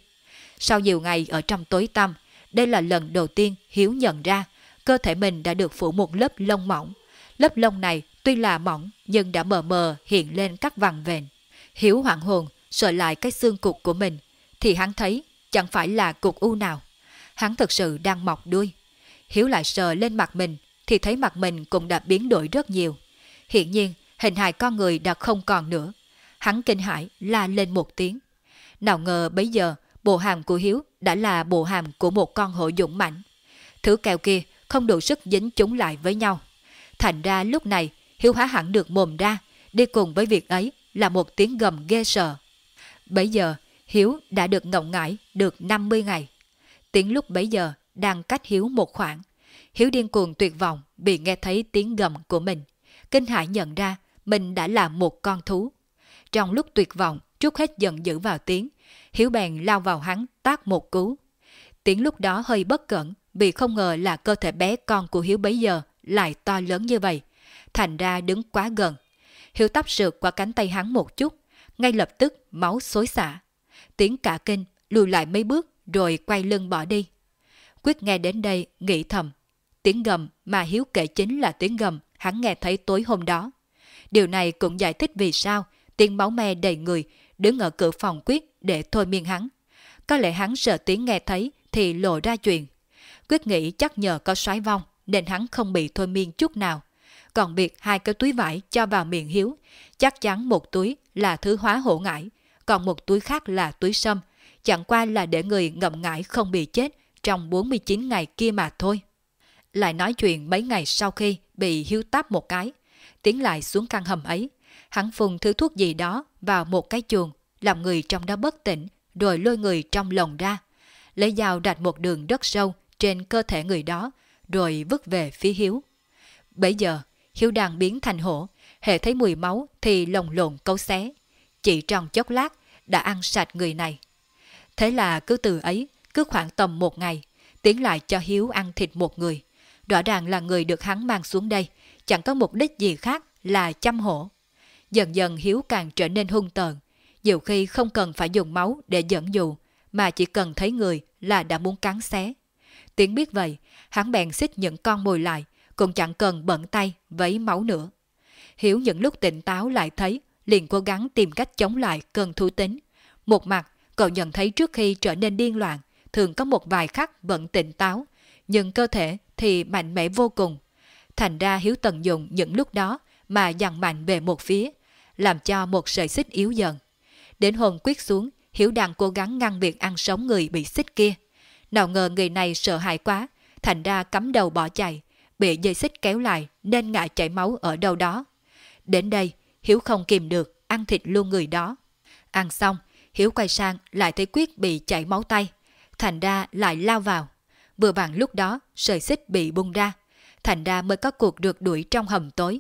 Sau nhiều ngày ở trong tối tăm, đây là lần đầu tiên Hiếu nhận ra cơ thể mình đã được phủ một lớp lông mỏng. Lớp lông này tuy là mỏng nhưng đã mờ mờ hiện lên các vằn vện. Hiếu hoảng hồn, sợ lại cái xương cục của mình, thì hắn thấy chẳng phải là cục u nào. Hắn thực sự đang mọc đuôi. Hiếu lại sờ lên mặt mình, thì thấy mặt mình cũng đã biến đổi rất nhiều. Hiện nhiên, hình hài con người đã không còn nữa hắn kinh hãi la lên một tiếng. Nào ngờ bấy giờ, bộ hàm của Hiếu đã là bộ hàm của một con hổ dũng mạnh. Thứ kèo kia không đủ sức dính chúng lại với nhau. Thành ra lúc này, Hiếu há hẳn được mồm ra, đi cùng với việc ấy là một tiếng gầm ghê sợ. Bấy giờ, Hiếu đã được ngộng ngãi được 50 ngày. Tiếng lúc bấy giờ đang cách Hiếu một khoảng. Hiếu điên cuồng tuyệt vọng vì nghe thấy tiếng gầm của mình. Kinh hãi nhận ra mình đã là một con thú. Trong lúc tuyệt vọng, trút hết giận dữ vào tiếng, Hiếu bèn lao vào hắn tác một cú. Tiếng lúc đó hơi bất cẩn vì không ngờ là cơ thể bé con của Hiếu bấy giờ lại to lớn như vậy. Thành ra đứng quá gần. Hiếu tắp sượt qua cánh tay hắn một chút, ngay lập tức máu xối xả. Tiếng cả kinh, lùi lại mấy bước rồi quay lưng bỏ đi. Quyết nghe đến đây nghĩ thầm. Tiếng gầm mà Hiếu kể chính là tiếng gầm hắn nghe thấy tối hôm đó. Điều này cũng giải thích vì sao tiếng máu me đầy người đứng ở cửa phòng Quyết để thôi miên hắn. Có lẽ hắn sợ tiếng nghe thấy thì lộ ra chuyện. Quyết nghĩ chắc nhờ có xoáy vong nên hắn không bị thôi miên chút nào. Còn việc hai cái túi vải cho vào miệng Hiếu, chắc chắn một túi là thứ hóa hổ ngải, còn một túi khác là túi sâm, chẳng qua là để người ngậm ngải không bị chết trong 49 ngày kia mà thôi. Lại nói chuyện mấy ngày sau khi bị Hiếu táp một cái, tiến lại xuống căn hầm ấy, hắn phun thứ thuốc gì đó vào một cái chuồng, làm người trong đó bất tỉnh, rồi lôi người trong lồng ra. Lấy dao rạch một đường đất sâu trên cơ thể người đó, rồi vứt về phía Hiếu. Bây giờ, Hiếu đang biến thành hổ, hệ thấy mùi máu thì lồng lộn câu xé. Chỉ trong chốc lát đã ăn sạch người này. Thế là cứ từ ấy, cứ khoảng tầm một ngày, tiến lại cho Hiếu ăn thịt một người. Rõ ràng là người được hắn mang xuống đây, chẳng có mục đích gì khác là chăm hổ. Dần dần Hiếu càng trở nên hung tợn, nhiều khi không cần phải dùng máu để dẫn dụ, mà chỉ cần thấy người là đã muốn cắn xé. Tiến biết vậy, hắn bèn xích những con mồi lại, cũng chẳng cần bận tay vấy máu nữa. Hiếu những lúc tỉnh táo lại thấy, liền cố gắng tìm cách chống lại cơn thú tính. Một mặt, cậu nhận thấy trước khi trở nên điên loạn, thường có một vài khắc vẫn tỉnh táo, nhưng cơ thể thì mạnh mẽ vô cùng. Thành ra Hiếu tận dụng những lúc đó mà dằn mạnh về một phía, làm cho một sợi xích yếu dần. Đến hồn quyết xuống, Hiếu đang cố gắng ngăn việc ăn sống người bị xích kia. Nào ngờ người này sợ hãi quá, thành ra cắm đầu bỏ chạy, bị dây xích kéo lại nên ngã chảy máu ở đâu đó. Đến đây, Hiếu không kìm được, ăn thịt luôn người đó. Ăn xong, Hiếu quay sang lại thấy Quyết bị chảy máu tay, thành ra lại lao vào. Vừa vặn lúc đó, sợi xích bị bung ra, thành ra mới có cuộc được đuổi trong hầm tối.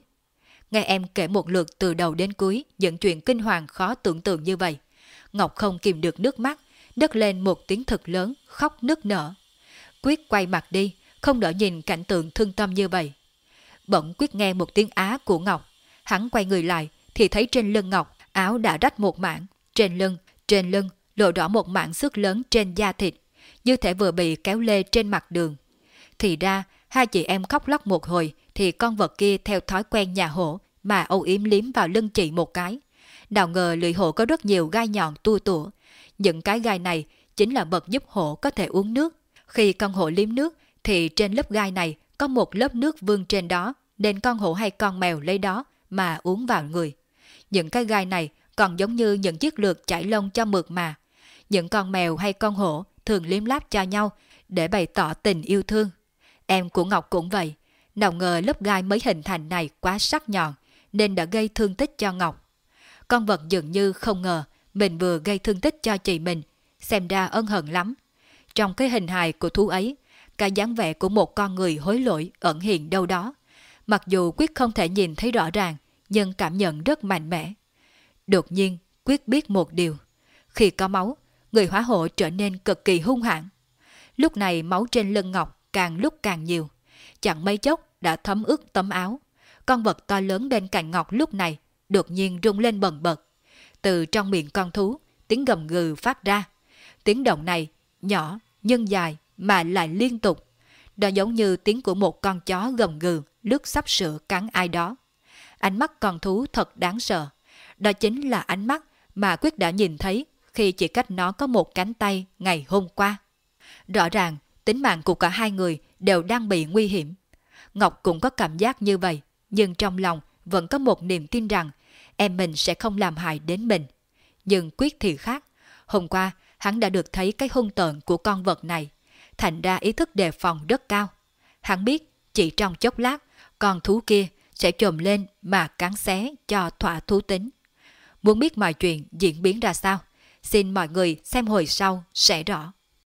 Nghe em kể một lượt từ đầu đến cuối những chuyện kinh hoàng khó tưởng tượng như vậy. Ngọc không kìm được nước mắt, đất lên một tiếng thật lớn, khóc nức nở. Quyết quay mặt đi, không đỡ nhìn cảnh tượng thương tâm như vậy. Bỗng Quyết nghe một tiếng á của Ngọc. Hắn quay người lại thì thấy trên lưng Ngọc áo đã rách một mảng. Trên lưng, trên lưng lộ rõ một mảng sức lớn trên da thịt, như thể vừa bị kéo lê trên mặt đường. Thì ra, hai chị em khóc lóc một hồi thì con vật kia theo thói quen nhà hổ mà âu yếm liếm vào lưng chị một cái. Nào ngờ lưỡi hổ có rất nhiều gai nhọn tua tủa. Những cái gai này chính là vật giúp hổ có thể uống nước. Khi con hổ liếm nước, thì trên lớp gai này có một lớp nước vương trên đó, nên con hổ hay con mèo lấy đó mà uống vào người. Những cái gai này còn giống như những chiếc lược chảy lông cho mượt mà. Những con mèo hay con hổ thường liếm láp cho nhau để bày tỏ tình yêu thương. Em của Ngọc cũng vậy. Nào ngờ lớp gai mới hình thành này quá sắc nhọn nên đã gây thương tích cho Ngọc. Con vật dường như không ngờ mình vừa gây thương tích cho chị mình, xem ra ân hận lắm. Trong cái hình hài của thú ấy, cả dáng vẻ của một con người hối lỗi ẩn hiện đâu đó. Mặc dù Quyết không thể nhìn thấy rõ ràng, nhưng cảm nhận rất mạnh mẽ. Đột nhiên, Quyết biết một điều. Khi có máu, người hóa hộ trở nên cực kỳ hung hãn. Lúc này máu trên lưng Ngọc càng lúc càng nhiều. Chẳng mấy chốc đã thấm ướt tấm áo. Con vật to lớn bên cạnh Ngọc lúc này đột nhiên rung lên bần bật. Từ trong miệng con thú, tiếng gầm gừ phát ra. Tiếng động này nhỏ nhưng dài mà lại liên tục. Đó giống như tiếng của một con chó gầm gừ lướt sắp sửa cắn ai đó. Ánh mắt con thú thật đáng sợ. Đó chính là ánh mắt mà Quyết đã nhìn thấy khi chỉ cách nó có một cánh tay ngày hôm qua. Rõ ràng, tính mạng của cả hai người đều đang bị nguy hiểm. Ngọc cũng có cảm giác như vậy, nhưng trong lòng vẫn có một niềm tin rằng em mình sẽ không làm hại đến mình. Nhưng Quyết thì khác. Hôm qua, hắn đã được thấy cái hung tợn của con vật này. Thành ra ý thức đề phòng rất cao. Hắn biết chỉ trong chốc lát, con thú kia sẽ trồm lên mà cắn xé cho thỏa thú tính. Muốn biết mọi chuyện diễn biến ra sao? Xin mọi người xem hồi sau sẽ rõ.